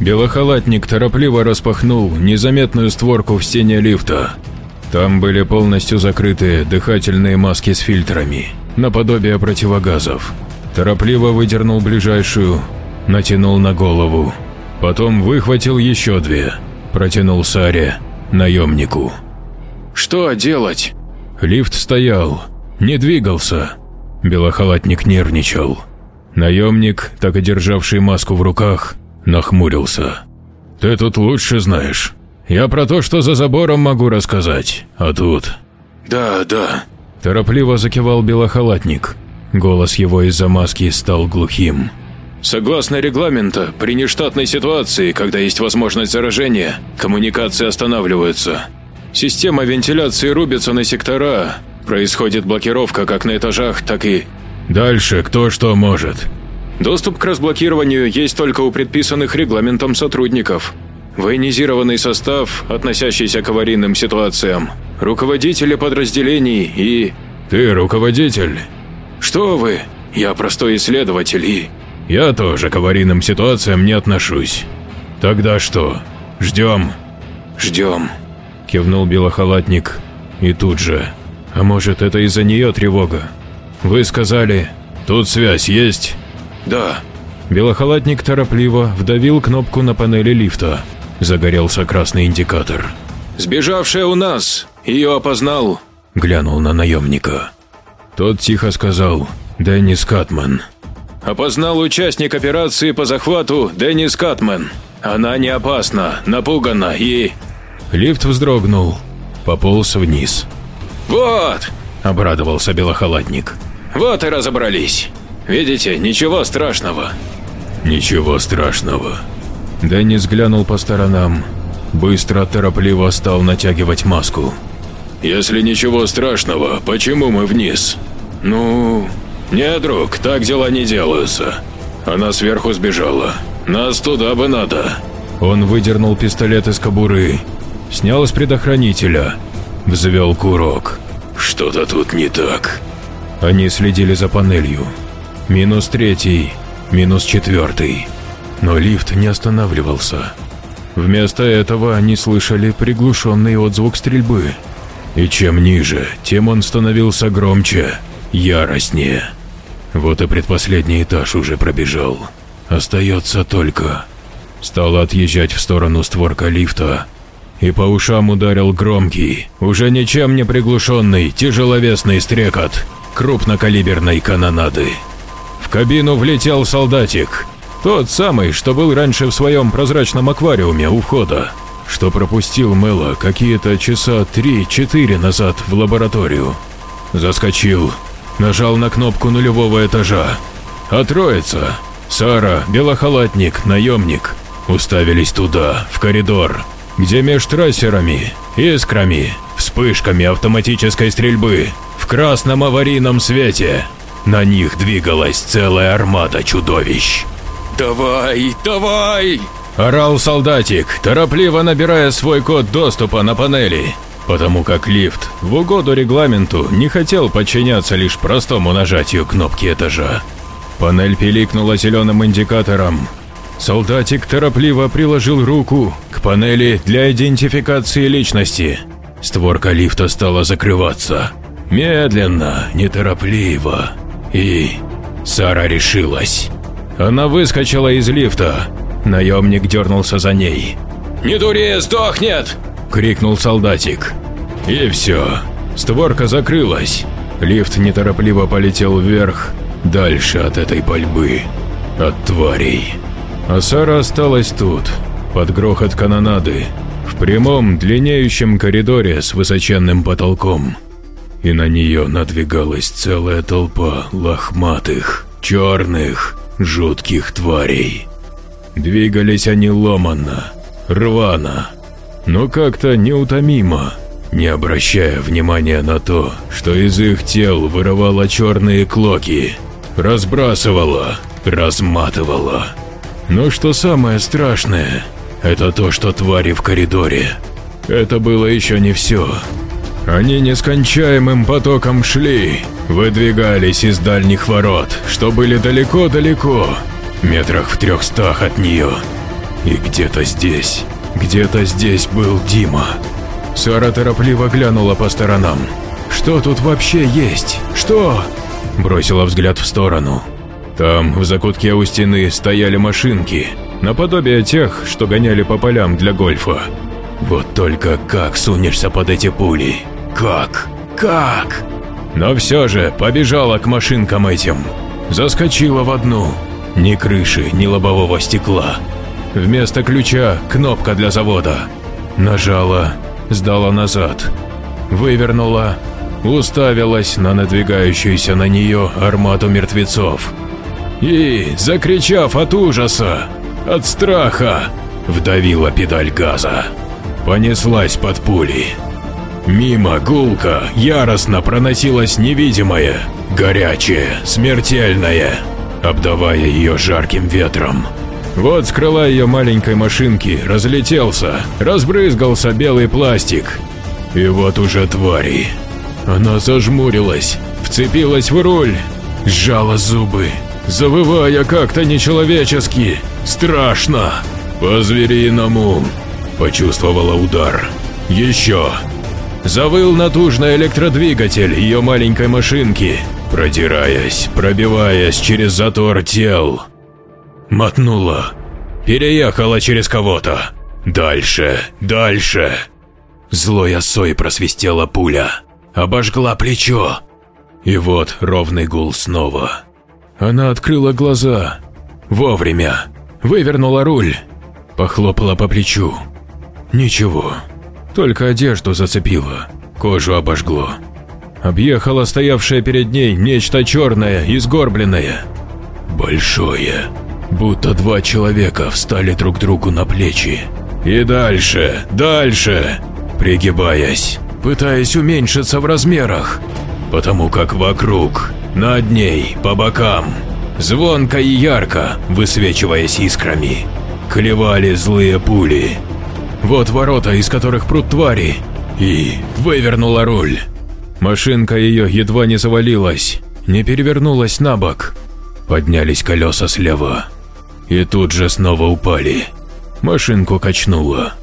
Белохалатник торопливо распахнул незаметную створку в стене лифта. Там были полностью закрыты дыхательные маски с фильтрами, наподобие противогазов. Торопливо выдернул ближайшую, натянул на голову. Потом выхватил еще две, протянул Саре, наемнику. «Что делать?» Лифт стоял, не двигался. Белохалатник нервничал. Наемник, так и державший маску в руках, нахмурился. «Ты тут лучше знаешь. Я про то, что за забором могу рассказать, а тут...» «Да, да», – торопливо закивал белохалатник. Голос его из-за маски стал глухим. Согласно регламента, при нештатной ситуации, когда есть возможность заражения, коммуникации останавливаются. Система вентиляции рубится на сектора, происходит блокировка как на этажах, так и… Дальше кто что может. Доступ к разблокированию есть только у предписанных регламентом сотрудников. Военизированный состав, относящийся к аварийным ситуациям, руководители подразделений и… Ты руководитель? Что вы? Я простой исследователь и… Я тоже к аварийным ситуациям не отношусь. Тогда что? Ждем? Ждем. Кивнул белохалатник. И тут же. А может это из-за нее тревога? Вы сказали, тут связь есть? Да. Белохалатник торопливо вдавил кнопку на панели лифта. Загорелся красный индикатор. «Сбежавшая у нас! Ее опознал!» Глянул на наемника. Тот тихо сказал «Деннис Катман». Опознал участник операции по захвату Деннис Катман. Она не опасна, напугана и... Лифт вздрогнул, пополз вниз. «Вот!» – обрадовался белохалатник. «Вот и разобрались. Видите, ничего страшного». «Ничего страшного». Деннис глянул по сторонам, быстро, торопливо стал натягивать маску. «Если ничего страшного, почему мы вниз?» «Ну, «Нет, друг, так дела не делаются. Она сверху сбежала. Нас туда бы надо». Он выдернул пистолет из кобуры, снял с предохранителя, взвел курок. «Что-то тут не так». Они следили за панелью. Минус третий, минус четвертый. Но лифт не останавливался. Вместо этого они слышали приглушенный отзвук стрельбы. И чем ниже, тем он становился громче, яростнее. Вот и предпоследний этаж уже пробежал. Остается только... Стала отъезжать в сторону створка лифта, и по ушам ударил громкий, уже ничем не приглушенный, тяжеловесный стрекот крупнокалиберной канонады. В кабину влетел солдатик, Тот самый, что был раньше в своем прозрачном аквариуме у входа, что пропустил Мэла какие-то часа три-четыре назад в лабораторию. Заскочил, нажал на кнопку нулевого этажа. А троица – Сара, белохалатник, наемник – уставились туда, в коридор, где меж трассерами, искрами, вспышками автоматической стрельбы, в красном аварийном свете на них двигалась целая армада чудовищ. «Давай, давай!» – орал солдатик, торопливо набирая свой код доступа на панели, потому как лифт в угоду регламенту не хотел подчиняться лишь простому нажатию кнопки этажа. Панель пиликнула зеленым индикатором. Солдатик торопливо приложил руку к панели для идентификации личности. Створка лифта стала закрываться. Медленно, неторопливо. И Сара решилась. Она выскочила из лифта. Наемник дернулся за ней. «Не дури, сдохнет!» – крикнул солдатик. И все. Створка закрылась. Лифт неторопливо полетел вверх, дальше от этой пальбы, от тварей. А Сара осталась тут, под грохот канонады, в прямом длиннеющем коридоре с высоченным потолком. И на нее надвигалась целая толпа лохматых, черных, жутких тварей. Двигались они ломанно, рвано, но как-то неутомимо, не обращая внимания на то, что из их тел вырывало черные клоки, разбрасывало, разматывало. Но что самое страшное, это то, что твари в коридоре. Это было еще не все. Они нескончаемым потоком шли, выдвигались из дальних ворот, что были далеко-далеко, метрах в трехстах от нее. И где-то здесь, где-то здесь был Дима. Сара торопливо глянула по сторонам. «Что тут вообще есть? Что?» Бросила взгляд в сторону. Там, в закутке у стены, стояли машинки, наподобие тех, что гоняли по полям для гольфа. Вот только как сунешься под эти пули? Как? Как? Но все же побежала к машинкам этим. Заскочила в одну. Ни крыши, ни лобового стекла. Вместо ключа кнопка для завода. Нажала, сдала назад. Вывернула, уставилась на надвигающуюся на нее армату мертвецов. И, закричав от ужаса, от страха, вдавила педаль газа. Понеслась под пули. Мимо гулка яростно проносилась невидимая, горячая, смертельная, обдавая ее жарким ветром. Вот с крыла ее маленькой машинки разлетелся, разбрызгался белый пластик. И вот уже твари. Она зажмурилась, вцепилась в руль, сжала зубы, завывая как-то нечеловечески, страшно, по-звериному. Почувствовала удар. Еще. Завыл натужно электродвигатель ее маленькой машинки, продираясь, пробиваясь через затор тел. Мотнула. Переехала через кого-то. Дальше, дальше. Злой осой просвистела пуля. Обожгла плечо. И вот ровный гул снова. Она открыла глаза. Вовремя. Вывернула руль. Похлопала по плечу. Ничего. Только одежду зацепило. Кожу обожгло. Объехала стоявшее перед ней нечто черное и сгорбленное. Большое. Будто два человека встали друг другу на плечи. И дальше, дальше, пригибаясь, пытаясь уменьшиться в размерах, потому как вокруг, над ней, по бокам, звонко и ярко, высвечиваясь искрами, клевали злые пули. Вот ворота, из которых прут твари, и вывернула руль. Машинка ее едва не завалилась, не перевернулась на бок. Поднялись колеса слева и тут же снова упали. Машинку качнуло.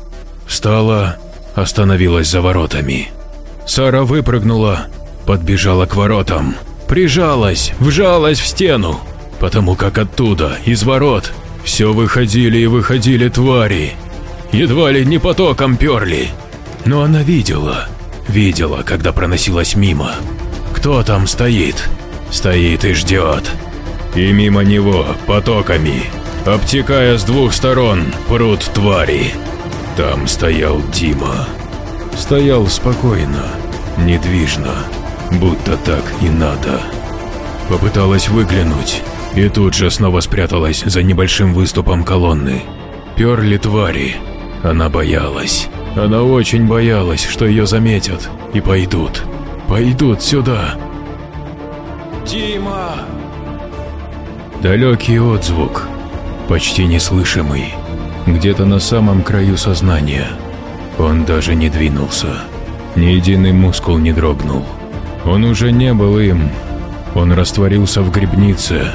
Встала, остановилась за воротами. Сара выпрыгнула, подбежала к воротам, прижалась, вжалась в стену, потому как оттуда, из ворот, все выходили и выходили твари. Едва ли не потоком перли. Но она видела, видела, когда проносилась мимо. Кто там стоит? Стоит и ждет. И мимо него, потоками, обтекая с двух сторон пруд твари. Там стоял Дима. Стоял спокойно, недвижно, будто так и надо. Попыталась выглянуть и тут же снова спряталась за небольшим выступом колонны. Перли твари. Она боялась. Она очень боялась, что ее заметят и пойдут. Пойдут сюда. Дима! Далекий отзвук, почти неслышимый, где-то на самом краю сознания. Он даже не двинулся. Ни единый мускул не дрогнул. Он уже не был им. Он растворился в грибнице.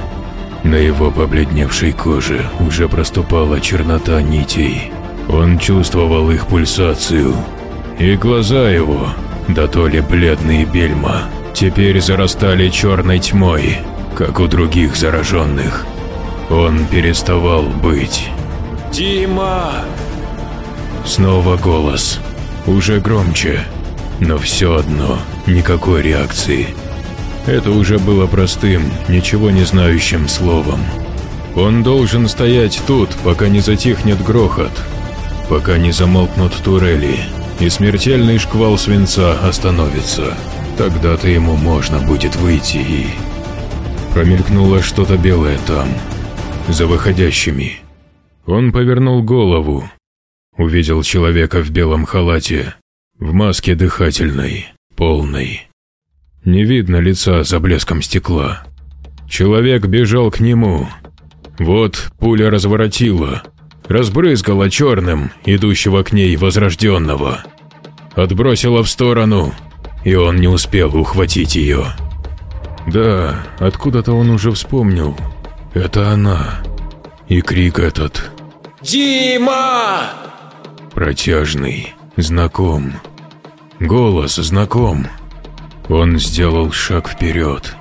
На его побледневшей коже уже проступала чернота нитей. Он чувствовал их пульсацию. И глаза его, да то ли бледные бельма, теперь зарастали черной тьмой, как у других зараженных. Он переставал быть. Дима! Снова голос. Уже громче. Но все одно, никакой реакции. Это уже было простым, ничего не знающим словом. Он должен стоять тут, пока не затихнет грохот, пока не замолкнут турели, и смертельный шквал свинца остановится. Тогда-то ему можно будет выйти и... Промелькнуло что-то белое там, за выходящими. Он повернул голову, увидел человека в белом халате, в маске дыхательной, полной. Не видно лица за блеском стекла. Человек бежал к нему. Вот пуля разворотила, разбрызгала черным идущего к ней возрожденного. Отбросила в сторону, и он не успел ухватить ее. Да, откуда-то он уже вспомнил. Это она. И крик этот. Дима! Протяжный, знаком. Голос знаком. Он сделал шаг вперед.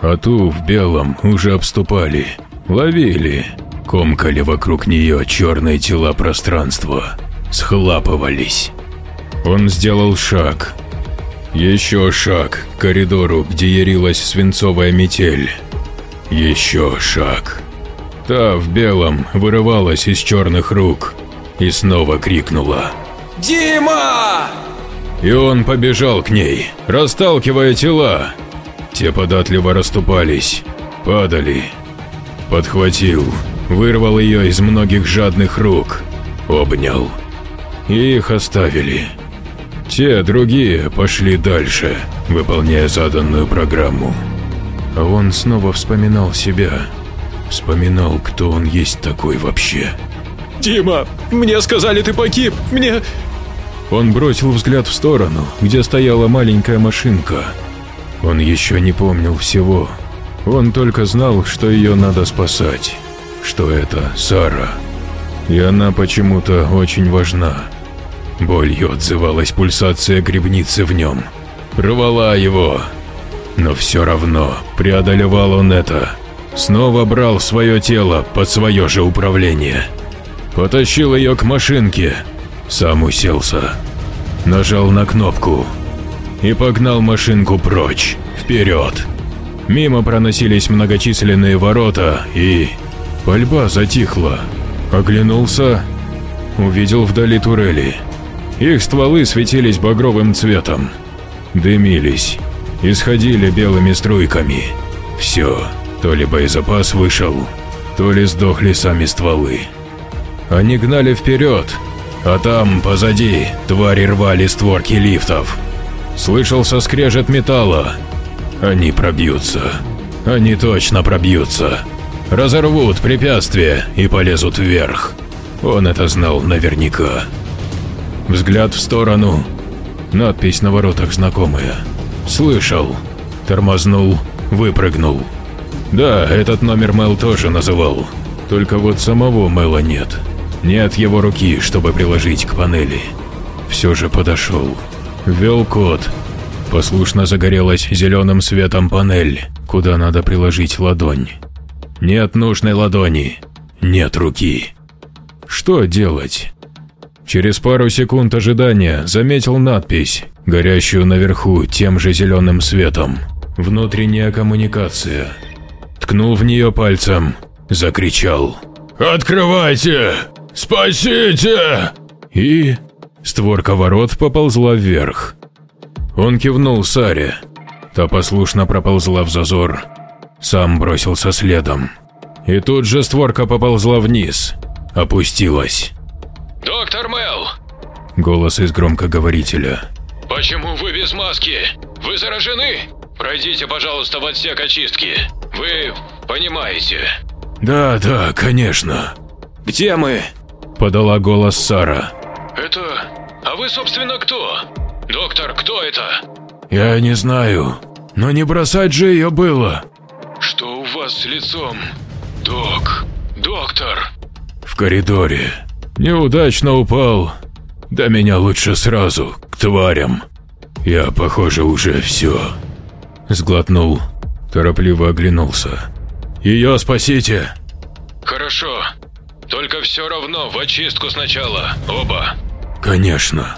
А ту в белом уже обступали, ловили, комкали вокруг нее черные тела пространства, схлапывались. Он сделал шаг. Еще шаг к коридору, где ярилась свинцовая метель. Еще шаг. Та в белом вырывалась из черных рук и снова крикнула. Дима! И он побежал к ней, расталкивая тела. Те податливо расступались, падали. Подхватил, вырвал ее из многих жадных рук, обнял. И их оставили. Те другие пошли дальше, выполняя заданную программу. А он снова вспоминал себя. Вспоминал, кто он есть такой вообще. Дима, мне сказали, ты погиб. Мне... Он бросил взгляд в сторону, где стояла маленькая машинка. Он еще не помнил всего. Он только знал, что ее надо спасать. Что это Сара. И она почему-то очень важна. Болью отзывалась пульсация грибницы в нем. Рвала его. Но все равно преодолевал он это. Снова брал свое тело под свое же управление. Потащил ее к машинке, сам уселся, нажал на кнопку и погнал машинку прочь, вперед. Мимо проносились многочисленные ворота и... Пальба затихла. Оглянулся, увидел вдали турели. Их стволы светились багровым цветом. Дымились, исходили белыми струйками. Все, то ли боезапас вышел, то ли сдохли сами стволы. Они гнали вперед, а там, позади, твари рвали створки лифтов. Слышался скрежет металла. Они пробьются. Они точно пробьются. Разорвут препятствие и полезут вверх. Он это знал наверняка. Взгляд в сторону. Надпись на воротах знакомая. Слышал. Тормознул, выпрыгнул. Да, этот номер Мэл тоже называл. Только вот самого Мэла нет. Нет его руки, чтобы приложить к панели. Все же подошел. Ввел код. Послушно загорелась зеленым светом панель, куда надо приложить ладонь. Нет нужной ладони. Нет руки. Что делать? Через пару секунд ожидания заметил надпись, горящую наверху тем же зеленым светом. Внутренняя коммуникация. Ткнул в нее пальцем, закричал. «Открывайте! Спасите!» И створка ворот поползла вверх. Он кивнул Саре. Та послушно проползла в зазор. Сам бросился следом. И тут же створка поползла вниз. Опустилась. «Доктор Мел!» Голос из громкоговорителя. «Почему вы без маски? Вы заражены? Пройдите, пожалуйста, в отсек очистки. Вы понимаете?» «Да, да, конечно». Где мы? Подала голос Сара. «Это... А вы, собственно, кто? Доктор, кто это?» «Я не знаю, но не бросать же ее было». «Что у вас с лицом? Док... Доктор...» В коридоре. Неудачно упал. Да меня лучше сразу, к тварям. Я, похоже, уже все. Сглотнул, торопливо оглянулся. Ее спасите! «Хорошо. Только все равно в очистку сначала, оба». Конечно.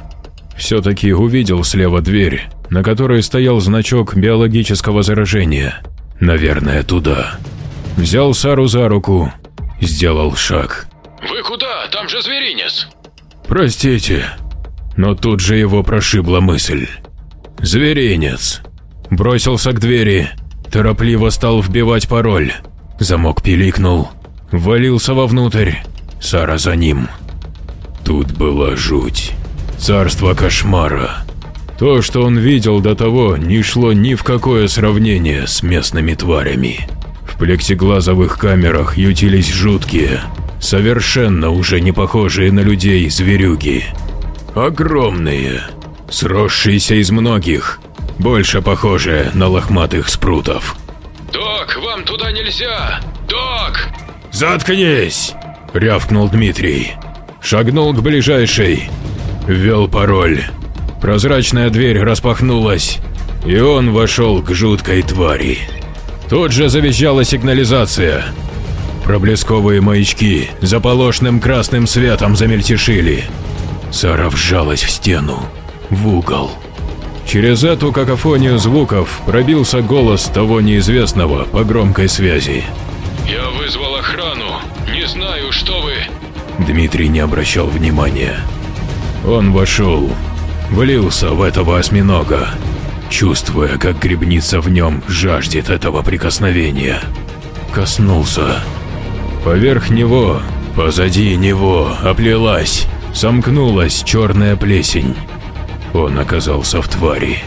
Все-таки увидел слева дверь, на которой стоял значок биологического заражения. Наверное, туда. Взял Сару за руку, сделал шаг. «Вы куда? Там же зверинец!» Простите, но тут же его прошибла мысль. Зверинец. Бросился к двери, торопливо стал вбивать пароль. Замок пиликнул, ввалился вовнутрь, Сара за ним. Тут была жуть. Царство кошмара. То, что он видел до того, не шло ни в какое сравнение с местными тварями. В плексиглазовых камерах ютились жуткие, совершенно уже не похожие на людей зверюги. Огромные, сросшиеся из многих, больше похожие на лохматых спрутов. «Док, вам туда нельзя! Док!» «Заткнись!» – рявкнул Дмитрий. Шагнул к ближайшей, ввел пароль. Прозрачная дверь распахнулась, и он вошел к жуткой твари. Тут же завизжала сигнализация. Проблесковые маячки заполошным красным светом замельтешили. Сара вжалась в стену, в угол. Через эту какофонию звуков пробился голос того неизвестного по громкой связи. «Я вызвал охрану. Не знаю, что вы...» Дмитрий не обращал внимания. Он вошел, влился в этого осьминога, чувствуя, как грибница в нем жаждет этого прикосновения. Коснулся. Поверх него, позади него, оплелась, сомкнулась черная плесень. Он оказался в твари.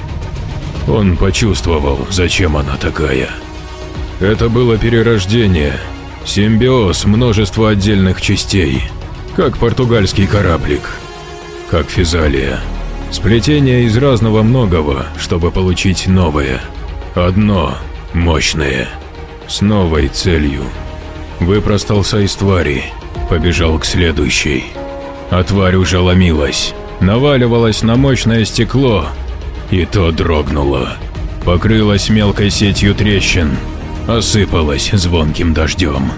Он почувствовал, зачем она такая. Это было перерождение, симбиоз множества отдельных частей, как португальский кораблик, как физалия. Сплетение из разного многого, чтобы получить новое. Одно, мощное, с новой целью. Выпростался из твари, побежал к следующей. А тварь уже ломилась, наваливалась на мощное стекло, и то дрогнуло. Покрылась мелкой сетью трещин, осыпалась звонким дождем.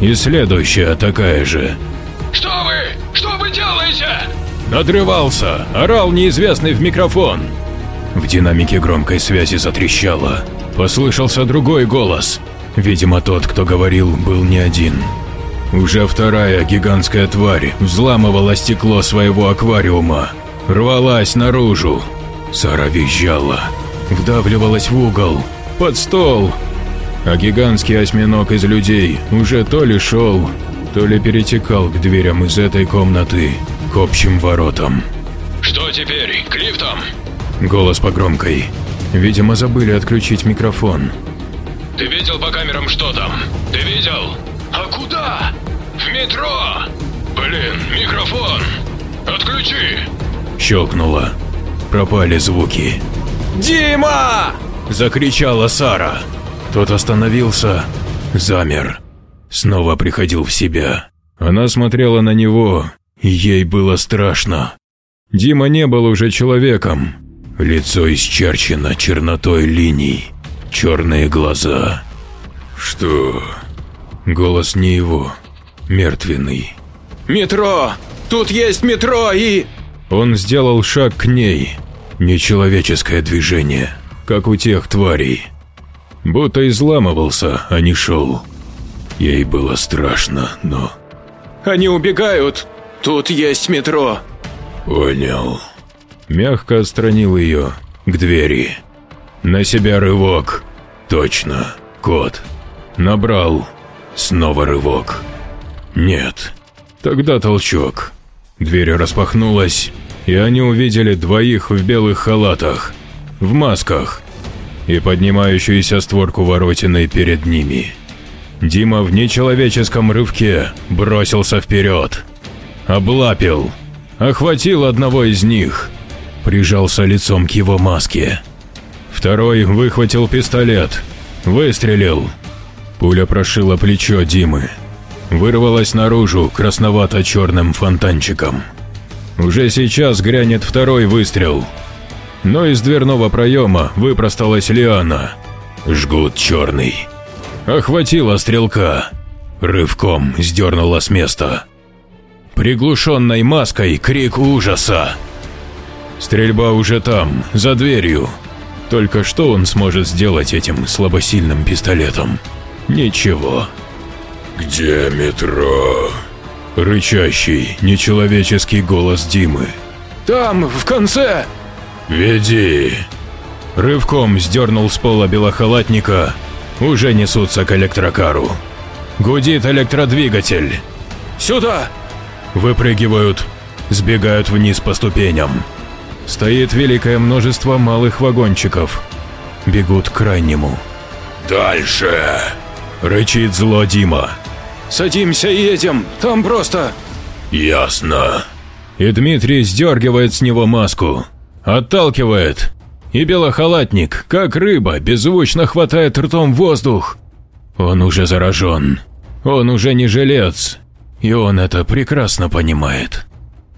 И следующая такая же. «Что вы? Что вы делаете?» Надрывался, орал неизвестный в микрофон. В динамике громкой связи затрещало. Послышался другой голос. Видимо, тот, кто говорил, был не один. Уже вторая гигантская тварь взламывала стекло своего аквариума, рвалась наружу. Сара визжала, вдавливалась в угол, под стол. А гигантский осьминог из людей уже то ли шел, то ли перетекал к дверям из этой комнаты, к общим воротам. «Что теперь? К лифтам?» Голос по громкой. Видимо, забыли отключить микрофон. «Ты видел по камерам, что там? Ты видел? А куда? В метро! Блин, микрофон! Отключи!» Щелкнуло. Пропали звуки. Дима! Закричала Сара. Тот остановился, замер. Снова приходил в себя. Она смотрела на него, и ей было страшно. Дима не был уже человеком. Лицо исчерчено чернотой линий, черные глаза. Что? Голос не его, мертвенный. Метро! Тут есть метро и... Он сделал шаг к ней. Нечеловеческое движение, как у тех тварей. Будто изламывался, а не шел. Ей было страшно, но... Они убегают! Тут есть метро! Понял. Мягко отстранил ее к двери. На себя рывок. Точно. Кот. Набрал. Снова рывок. Нет. Тогда толчок. Дверь распахнулась, и они увидели двоих в белых халатах, в масках, и поднимающуюся створку воротиной перед ними. Дима в нечеловеческом рывке бросился вперед. Облапил. Охватил одного из них. Прижался лицом к его маске. Второй выхватил пистолет. Выстрелил. Пуля прошила плечо Димы. Вырвалась наружу красновато-черным фонтанчиком. Уже сейчас грянет второй выстрел. Но из дверного проема выпросталась Лиана. Жгут черный. Охватила стрелка. Рывком сдернула с места. Приглушенной маской крик ужаса. Стрельба уже там, за дверью. Только что он сможет сделать этим слабосильным пистолетом? Ничего. «Где метро?» Рычащий, нечеловеческий голос Димы. Там, в конце! «Веди!» Рывком сдернул с пола белохалатника, уже несутся к электрокару. Гудит электродвигатель. Сюда! Выпрыгивают, сбегают вниз по ступеням. Стоит великое множество малых вагончиков. Бегут к крайнему. «Дальше!» – рычит зло Дима. Садимся и едем, там просто... «Ясно». И Дмитрий сдергивает с него маску. Отталкивает. И белохалатник, как рыба, беззвучно хватает ртом воздух. Он уже заражен. Он уже не жилец. И он это прекрасно понимает.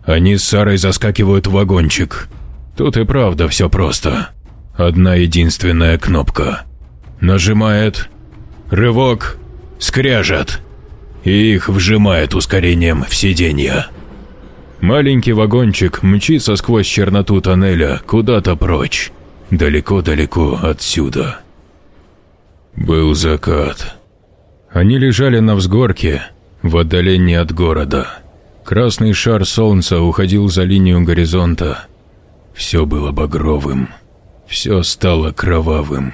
Они с Сарой заскакивают в вагончик. Тут и правда все просто. Одна единственная кнопка. Нажимает. Рывок. Скряжет. И их вжимает ускорением в сиденье. Маленький вагончик мчится сквозь черноту тоннеля куда-то прочь, далеко-далеко отсюда. Был закат. Они лежали на взгорке, в отдалении от города. Красный шар солнца уходил за линию горизонта. Все было багровым. Все стало кровавым.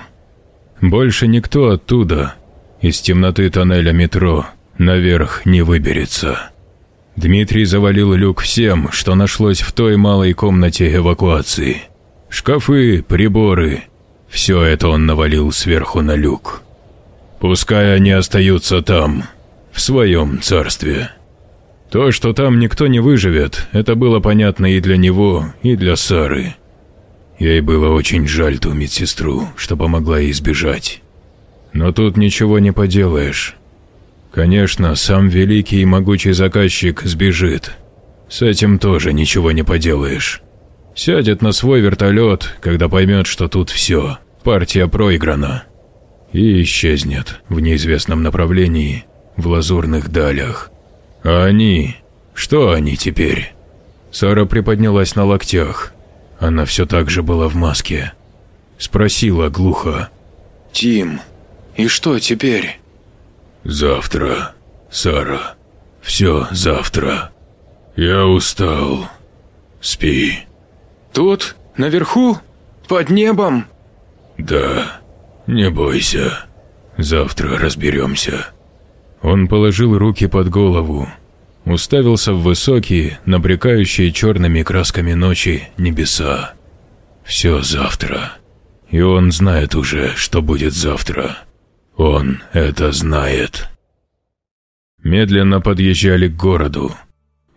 Больше никто оттуда, из темноты тоннеля метро, наверх не выберется. Дмитрий завалил люк всем, что нашлось в той малой комнате эвакуации. Шкафы, приборы – все это он навалил сверху на люк. Пускай они остаются там, в своем царстве. То, что там никто не выживет, это было понятно и для него, и для Сары. Ей было очень жаль ту медсестру, что помогла ей сбежать. Но тут ничего не поделаешь. Конечно, сам великий и могучий заказчик сбежит. С этим тоже ничего не поделаешь. Сядет на свой вертолет, когда поймет, что тут все, партия проиграна. И исчезнет в неизвестном направлении, в лазурных далях. А они? Что они теперь? Сара приподнялась на локтях. Она все так же была в маске. Спросила глухо. Тим, и что теперь? Завтра, Сара. Все завтра. Я устал. Спи. Тут? Наверху? Под небом? Да. Не бойся. Завтра разберемся. Он положил руки под голову, уставился в высокие, набрекающие черными красками ночи небеса. Все завтра. И он знает уже, что будет завтра. Он это знает. Медленно подъезжали к городу.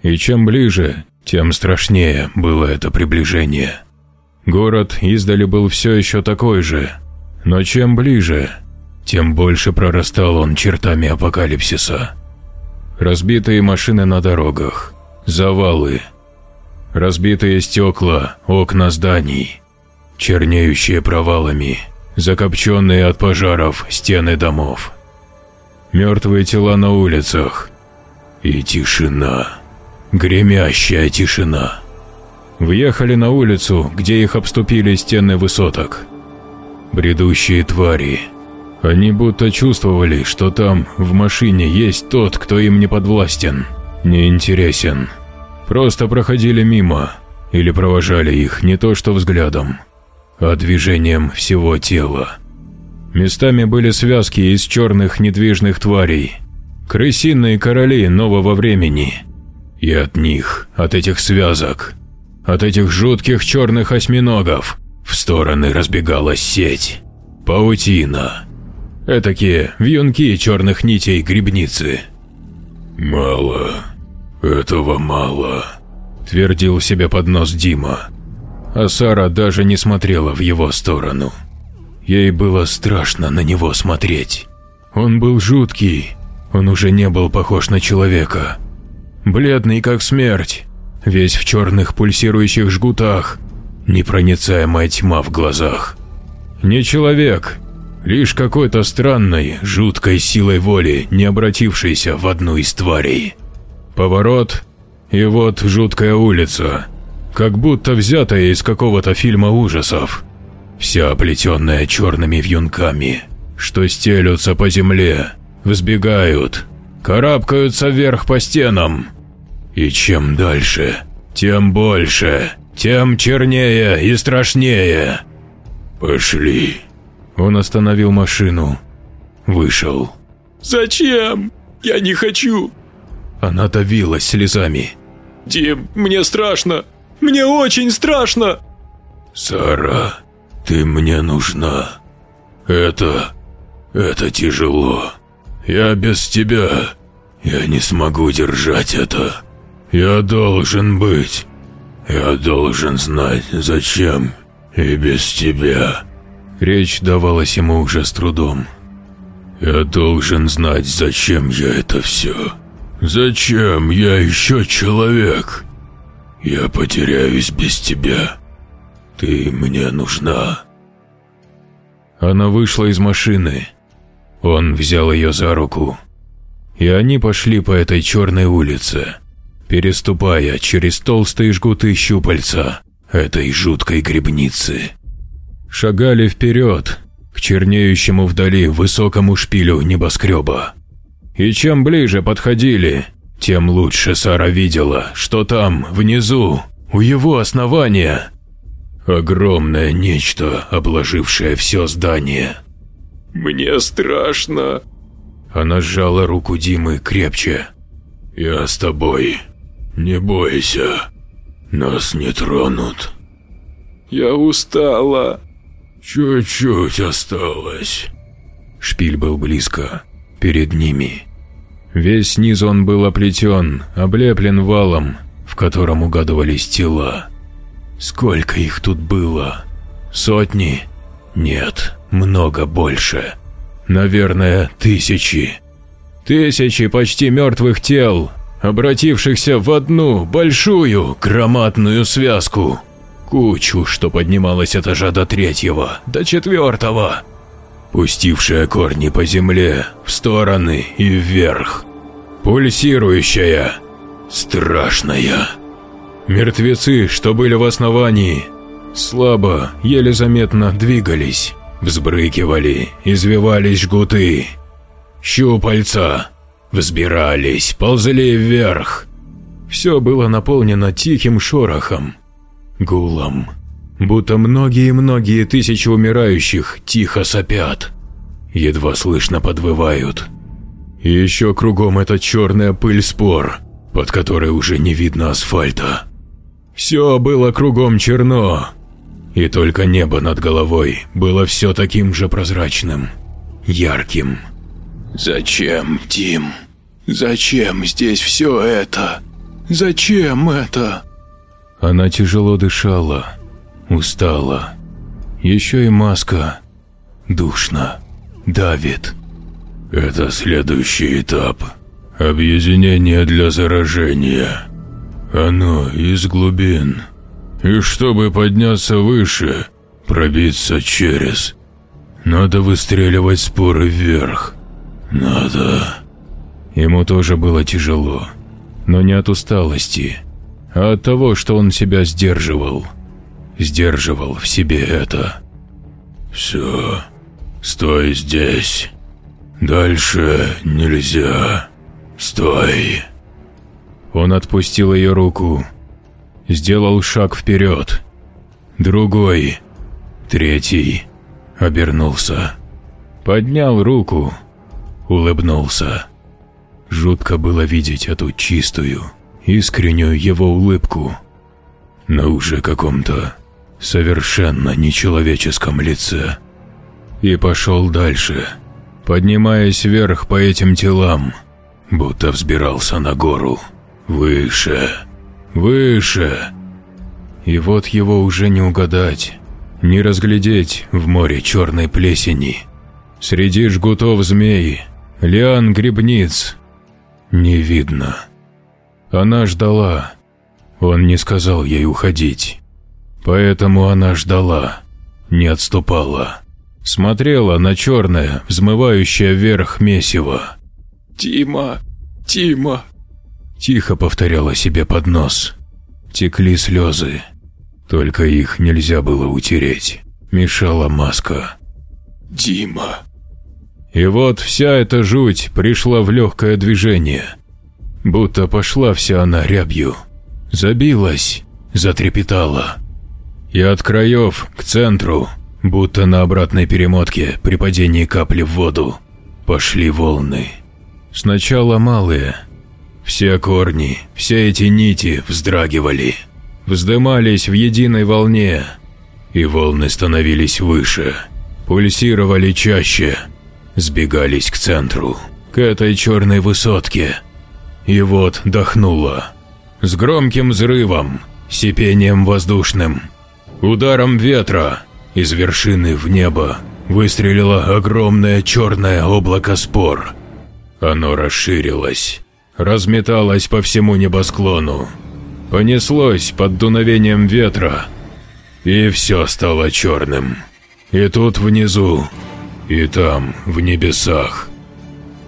И чем ближе, тем страшнее было это приближение. Город издали был все еще такой же, но чем ближе, тем больше прорастал он чертами апокалипсиса. Разбитые машины на дорогах, завалы, разбитые стекла, окна зданий, чернеющие провалами – закопченные от пожаров стены домов. Мертвые тела на улицах. И тишина. Гремящая тишина. Въехали на улицу, где их обступили стены высоток. Бредущие твари. Они будто чувствовали, что там, в машине, есть тот, кто им не подвластен, не интересен. Просто проходили мимо или провожали их не то что взглядом, а движением всего тела. Местами были связки из черных недвижных тварей, крысиные короли нового времени. И от них, от этих связок, от этих жутких черных осьминогов в стороны разбегалась сеть, паутина, этакие вьюнки черных нитей грибницы. «Мало, этого мало», – твердил себе под нос Дима. А Сара даже не смотрела в его сторону. Ей было страшно на него смотреть. Он был жуткий, он уже не был похож на человека. Бледный как смерть, весь в черных пульсирующих жгутах, непроницаемая тьма в глазах. Не человек, лишь какой-то странной, жуткой силой воли, не обратившейся в одну из тварей. Поворот, и вот жуткая улица, как будто взятая из какого-то фильма ужасов, вся оплетенная черными вьюнками, что стелются по земле, взбегают, карабкаются вверх по стенам. И чем дальше, тем больше, тем чернее и страшнее. «Пошли», он остановил машину. Вышел. «Зачем? Я не хочу!» Она давилась слезами. «Дим, мне страшно! Мне очень страшно!» «Сара, ты мне нужна. Это... это тяжело. Я без тебя... я не смогу держать это. Я должен быть... я должен знать, зачем и без тебя...» Речь давалась ему уже с трудом. «Я должен знать, зачем я это все. Зачем я еще человек? Я потеряюсь без тебя. Ты мне нужна». Она вышла из машины. Он взял ее за руку. И они пошли по этой черной улице, переступая через толстые жгуты щупальца этой жуткой грибницы шагали вперед, к чернеющему вдали высокому шпилю небоскреба. И чем ближе подходили, тем лучше Сара видела, что там, внизу, у его основания, огромное нечто, обложившее все здание. «Мне страшно». Она сжала руку Димы крепче. «Я с тобой. Не бойся. Нас не тронут». «Я устала», Чуть-чуть осталось. Шпиль был близко, перед ними. Весь низ он был оплетен, облеплен валом, в котором угадывались тела. Сколько их тут было? Сотни? Нет, много больше. Наверное, тысячи. Тысячи почти мертвых тел, обратившихся в одну большую громадную связку кучу, что поднималась этажа до третьего, до четвертого, пустившая корни по земле, в стороны и вверх, пульсирующая, страшная. Мертвецы, что были в основании, слабо, еле заметно двигались, взбрыкивали, извивались жгуты, щупальца, взбирались, ползли вверх. Все было наполнено тихим шорохом, гулом, будто многие-многие тысячи умирающих тихо сопят, едва слышно подвывают. И еще кругом эта черная пыль спор, под которой уже не видно асфальта. Все было кругом черно, и только небо над головой было все таким же прозрачным, ярким. «Зачем, Тим? Зачем здесь все это? Зачем это?» Она тяжело дышала, устала. Еще и маска. Душно. Давит. Это следующий этап. Объединение для заражения. Оно из глубин. И чтобы подняться выше, пробиться через, надо выстреливать споры вверх. Надо. Ему тоже было тяжело, но не от усталости от того, что он себя сдерживал. Сдерживал в себе это. «Все, Стой здесь. Дальше нельзя. Стой. Он отпустил ее руку. Сделал шаг вперед. Другой. Третий. Обернулся. Поднял руку. Улыбнулся. Жутко было видеть эту чистую, искреннюю его улыбку. На уже каком-то совершенно нечеловеческом лице. И пошел дальше, поднимаясь вверх по этим телам, будто взбирался на гору. Выше, выше. И вот его уже не угадать, не разглядеть в море черной плесени. Среди жгутов змей, лиан грибниц. Не видно. Она ждала. Он не сказал ей уходить. Поэтому она ждала, не отступала. Смотрела на черное, взмывающее вверх месиво. «Тима! Тима!» Тихо повторяла себе под нос. Текли слезы. Только их нельзя было утереть. Мешала маска. «Дима!» И вот вся эта жуть пришла в легкое движение. Будто пошла вся она рябью. Забилась, затрепетала. И от краев к центру, будто на обратной перемотке при падении капли в воду, пошли волны. Сначала малые. Все корни, все эти нити вздрагивали, вздымались в единой волне, и волны становились выше, пульсировали чаще, сбегались к центру, к этой черной высотке. И вот дохнуло. С громким взрывом, сипением воздушным, ударом ветра из вершины в небо выстрелило огромное черное облако спор. Оно расширилось, разметалось по всему небосклону, понеслось под дуновением ветра, и все стало черным. И тут внизу, и там, в небесах.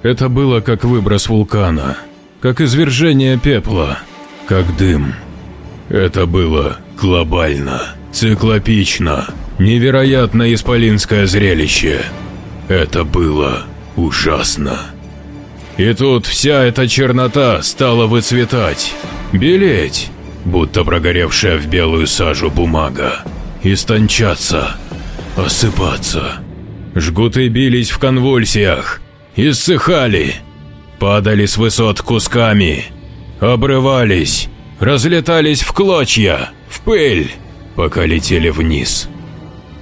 Это было как выброс вулкана, как извержение пепла, как дым. Это было глобально, циклопично, невероятно исполинское зрелище. Это было ужасно. И тут вся эта чернота стала выцветать, белеть, будто прогоревшая в белую сажу бумага, истончаться, осыпаться. Жгуты бились в конвульсиях, иссыхали, падали с высот кусками, обрывались, разлетались в клочья, в пыль, пока летели вниз.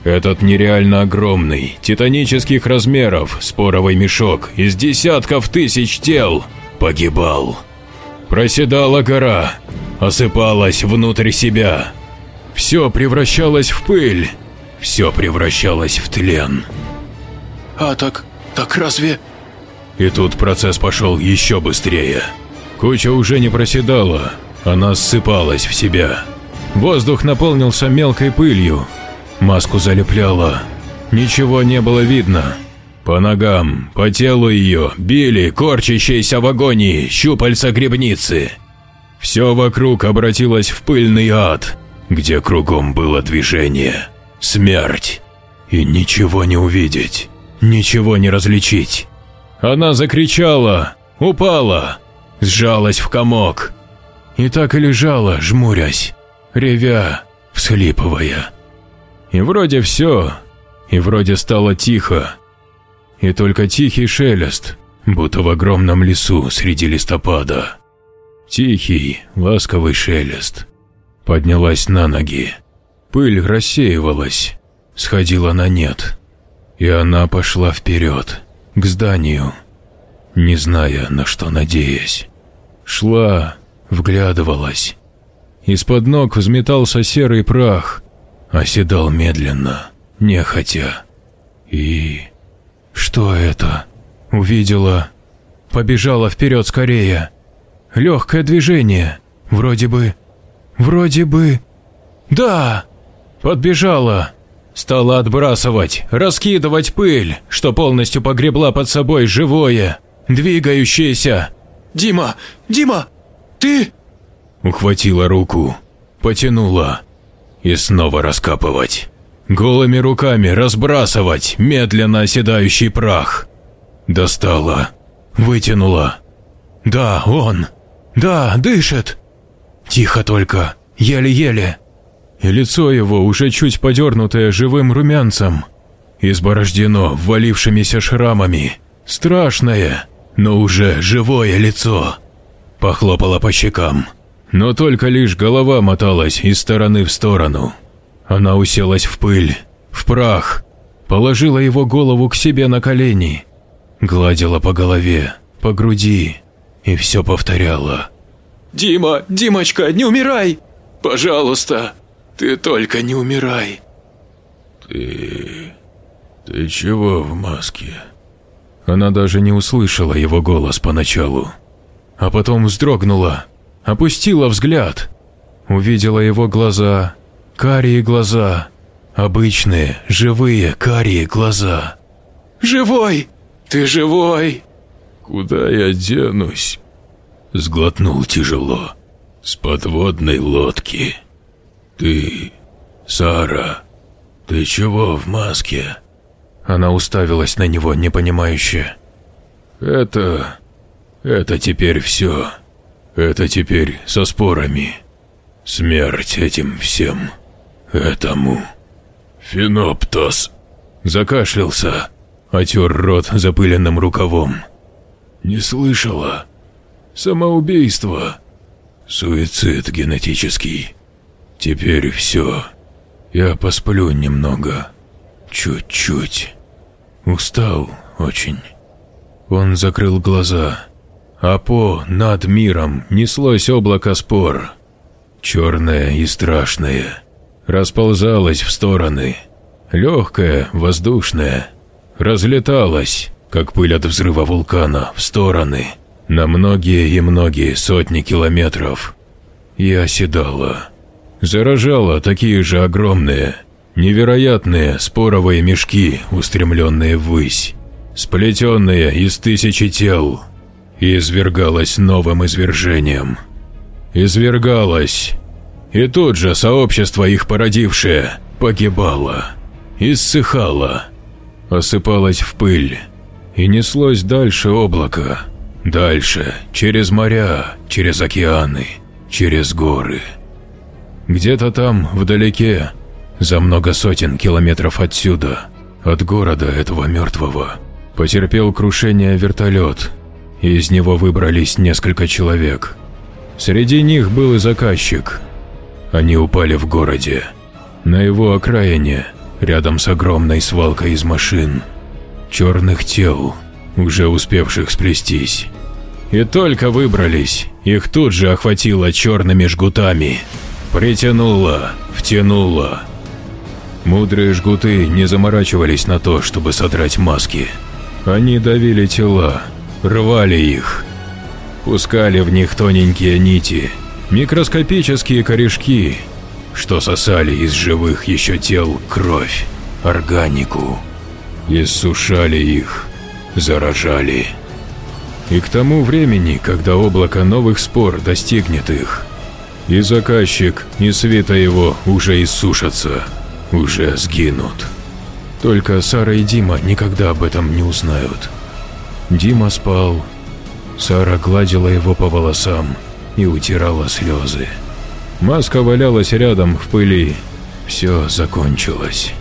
Этот нереально огромный, титанических размеров споровый мешок из десятков тысяч тел погибал. Проседала гора, осыпалась внутрь себя. Все превращалось в пыль, все превращалось в тлен. «А так... так разве...» И тут процесс пошел еще быстрее. Куча уже не проседала, она ссыпалась в себя. Воздух наполнился мелкой пылью, маску залепляло, ничего не было видно. По ногам, по телу ее били корчащиеся в агонии щупальца грибницы. Все вокруг обратилось в пыльный ад, где кругом было движение, смерть и ничего не увидеть ничего не различить. Она закричала, упала, сжалась в комок. И так и лежала, жмурясь, ревя, всхлипывая. И вроде все, и вроде стало тихо. И только тихий шелест, будто в огромном лесу среди листопада. Тихий, ласковый шелест. Поднялась на ноги. Пыль рассеивалась, сходила на нет. И она пошла вперед, к зданию, не зная, на что надеясь. Шла, вглядывалась. Из-под ног взметался серый прах, оседал медленно, нехотя. И... что это? Увидела. Побежала вперед скорее. Легкое движение. Вроде бы... Вроде бы... Да! Подбежала, Стала отбрасывать, раскидывать пыль, что полностью погребла под собой живое, двигающееся. «Дима! Дима! Ты...» Ухватила руку, потянула. И снова раскапывать. голыми руками разбрасывать медленно оседающий прах. Достала, вытянула. Да, он. Да, дышит. Тихо только, еле-еле. И лицо его, уже чуть подернутое живым румянцем, изборождено ввалившимися шрамами. Страшное, но уже живое лицо. Похлопала по щекам, но только лишь голова моталась из стороны в сторону. Она уселась в пыль, в прах, положила его голову к себе на колени, гладила по голове, по груди и все повторяла. «Дима, Димочка, не умирай! Пожалуйста, ты только не умирай!» «Ты... ты чего в маске?» Она даже не услышала его голос поначалу, а потом вздрогнула, опустила взгляд, увидела его глаза, карие глаза, обычные, живые карие глаза. «Живой! Ты живой!» «Куда я денусь?» Сглотнул тяжело. «С подводной лодки. Ты, Сара, ты чего в маске?» Она уставилась на него непонимающе. «Это... это теперь все. Это теперь со спорами. Смерть этим всем. Этому...» «Феноптос!» Закашлялся, отер рот запыленным рукавом. «Не слышала? Самоубийство. Суицид генетический. Теперь все. Я посплю немного. Чуть-чуть». Устал очень. Он закрыл глаза. А по над миром неслось облако спор. Черное и страшное. Расползалось в стороны. Легкое, воздушное. Разлеталось, как пыль от взрыва вулкана, в стороны. На многие и многие сотни километров. И оседала. Заражала такие же огромные, Невероятные споровые мешки, устремленные ввысь, сплетенные из тысячи тел, и извергалась новым извержением. Извергалась, и тут же сообщество их породившее погибало, иссыхало, осыпалось в пыль и неслось дальше облака, дальше, через моря, через океаны, через горы. Где-то там, вдалеке, за много сотен километров отсюда, от города этого мертвого, потерпел крушение вертолет, из него выбрались несколько человек. Среди них был и заказчик. Они упали в городе. На его окраине, рядом с огромной свалкой из машин, черных тел, уже успевших сплестись. И только выбрались, их тут же охватило черными жгутами. Притянуло, втянуло, Мудрые жгуты не заморачивались на то, чтобы содрать маски. Они давили тела, рвали их, пускали в них тоненькие нити, микроскопические корешки, что сосали из живых еще тел кровь, органику, иссушали их, заражали. И к тому времени, когда облако новых спор достигнет их, и заказчик, и света его уже иссушатся уже сгинут. Только Сара и Дима никогда об этом не узнают. Дима спал, Сара гладила его по волосам и утирала слезы. Маска валялась рядом в пыли. Все закончилось.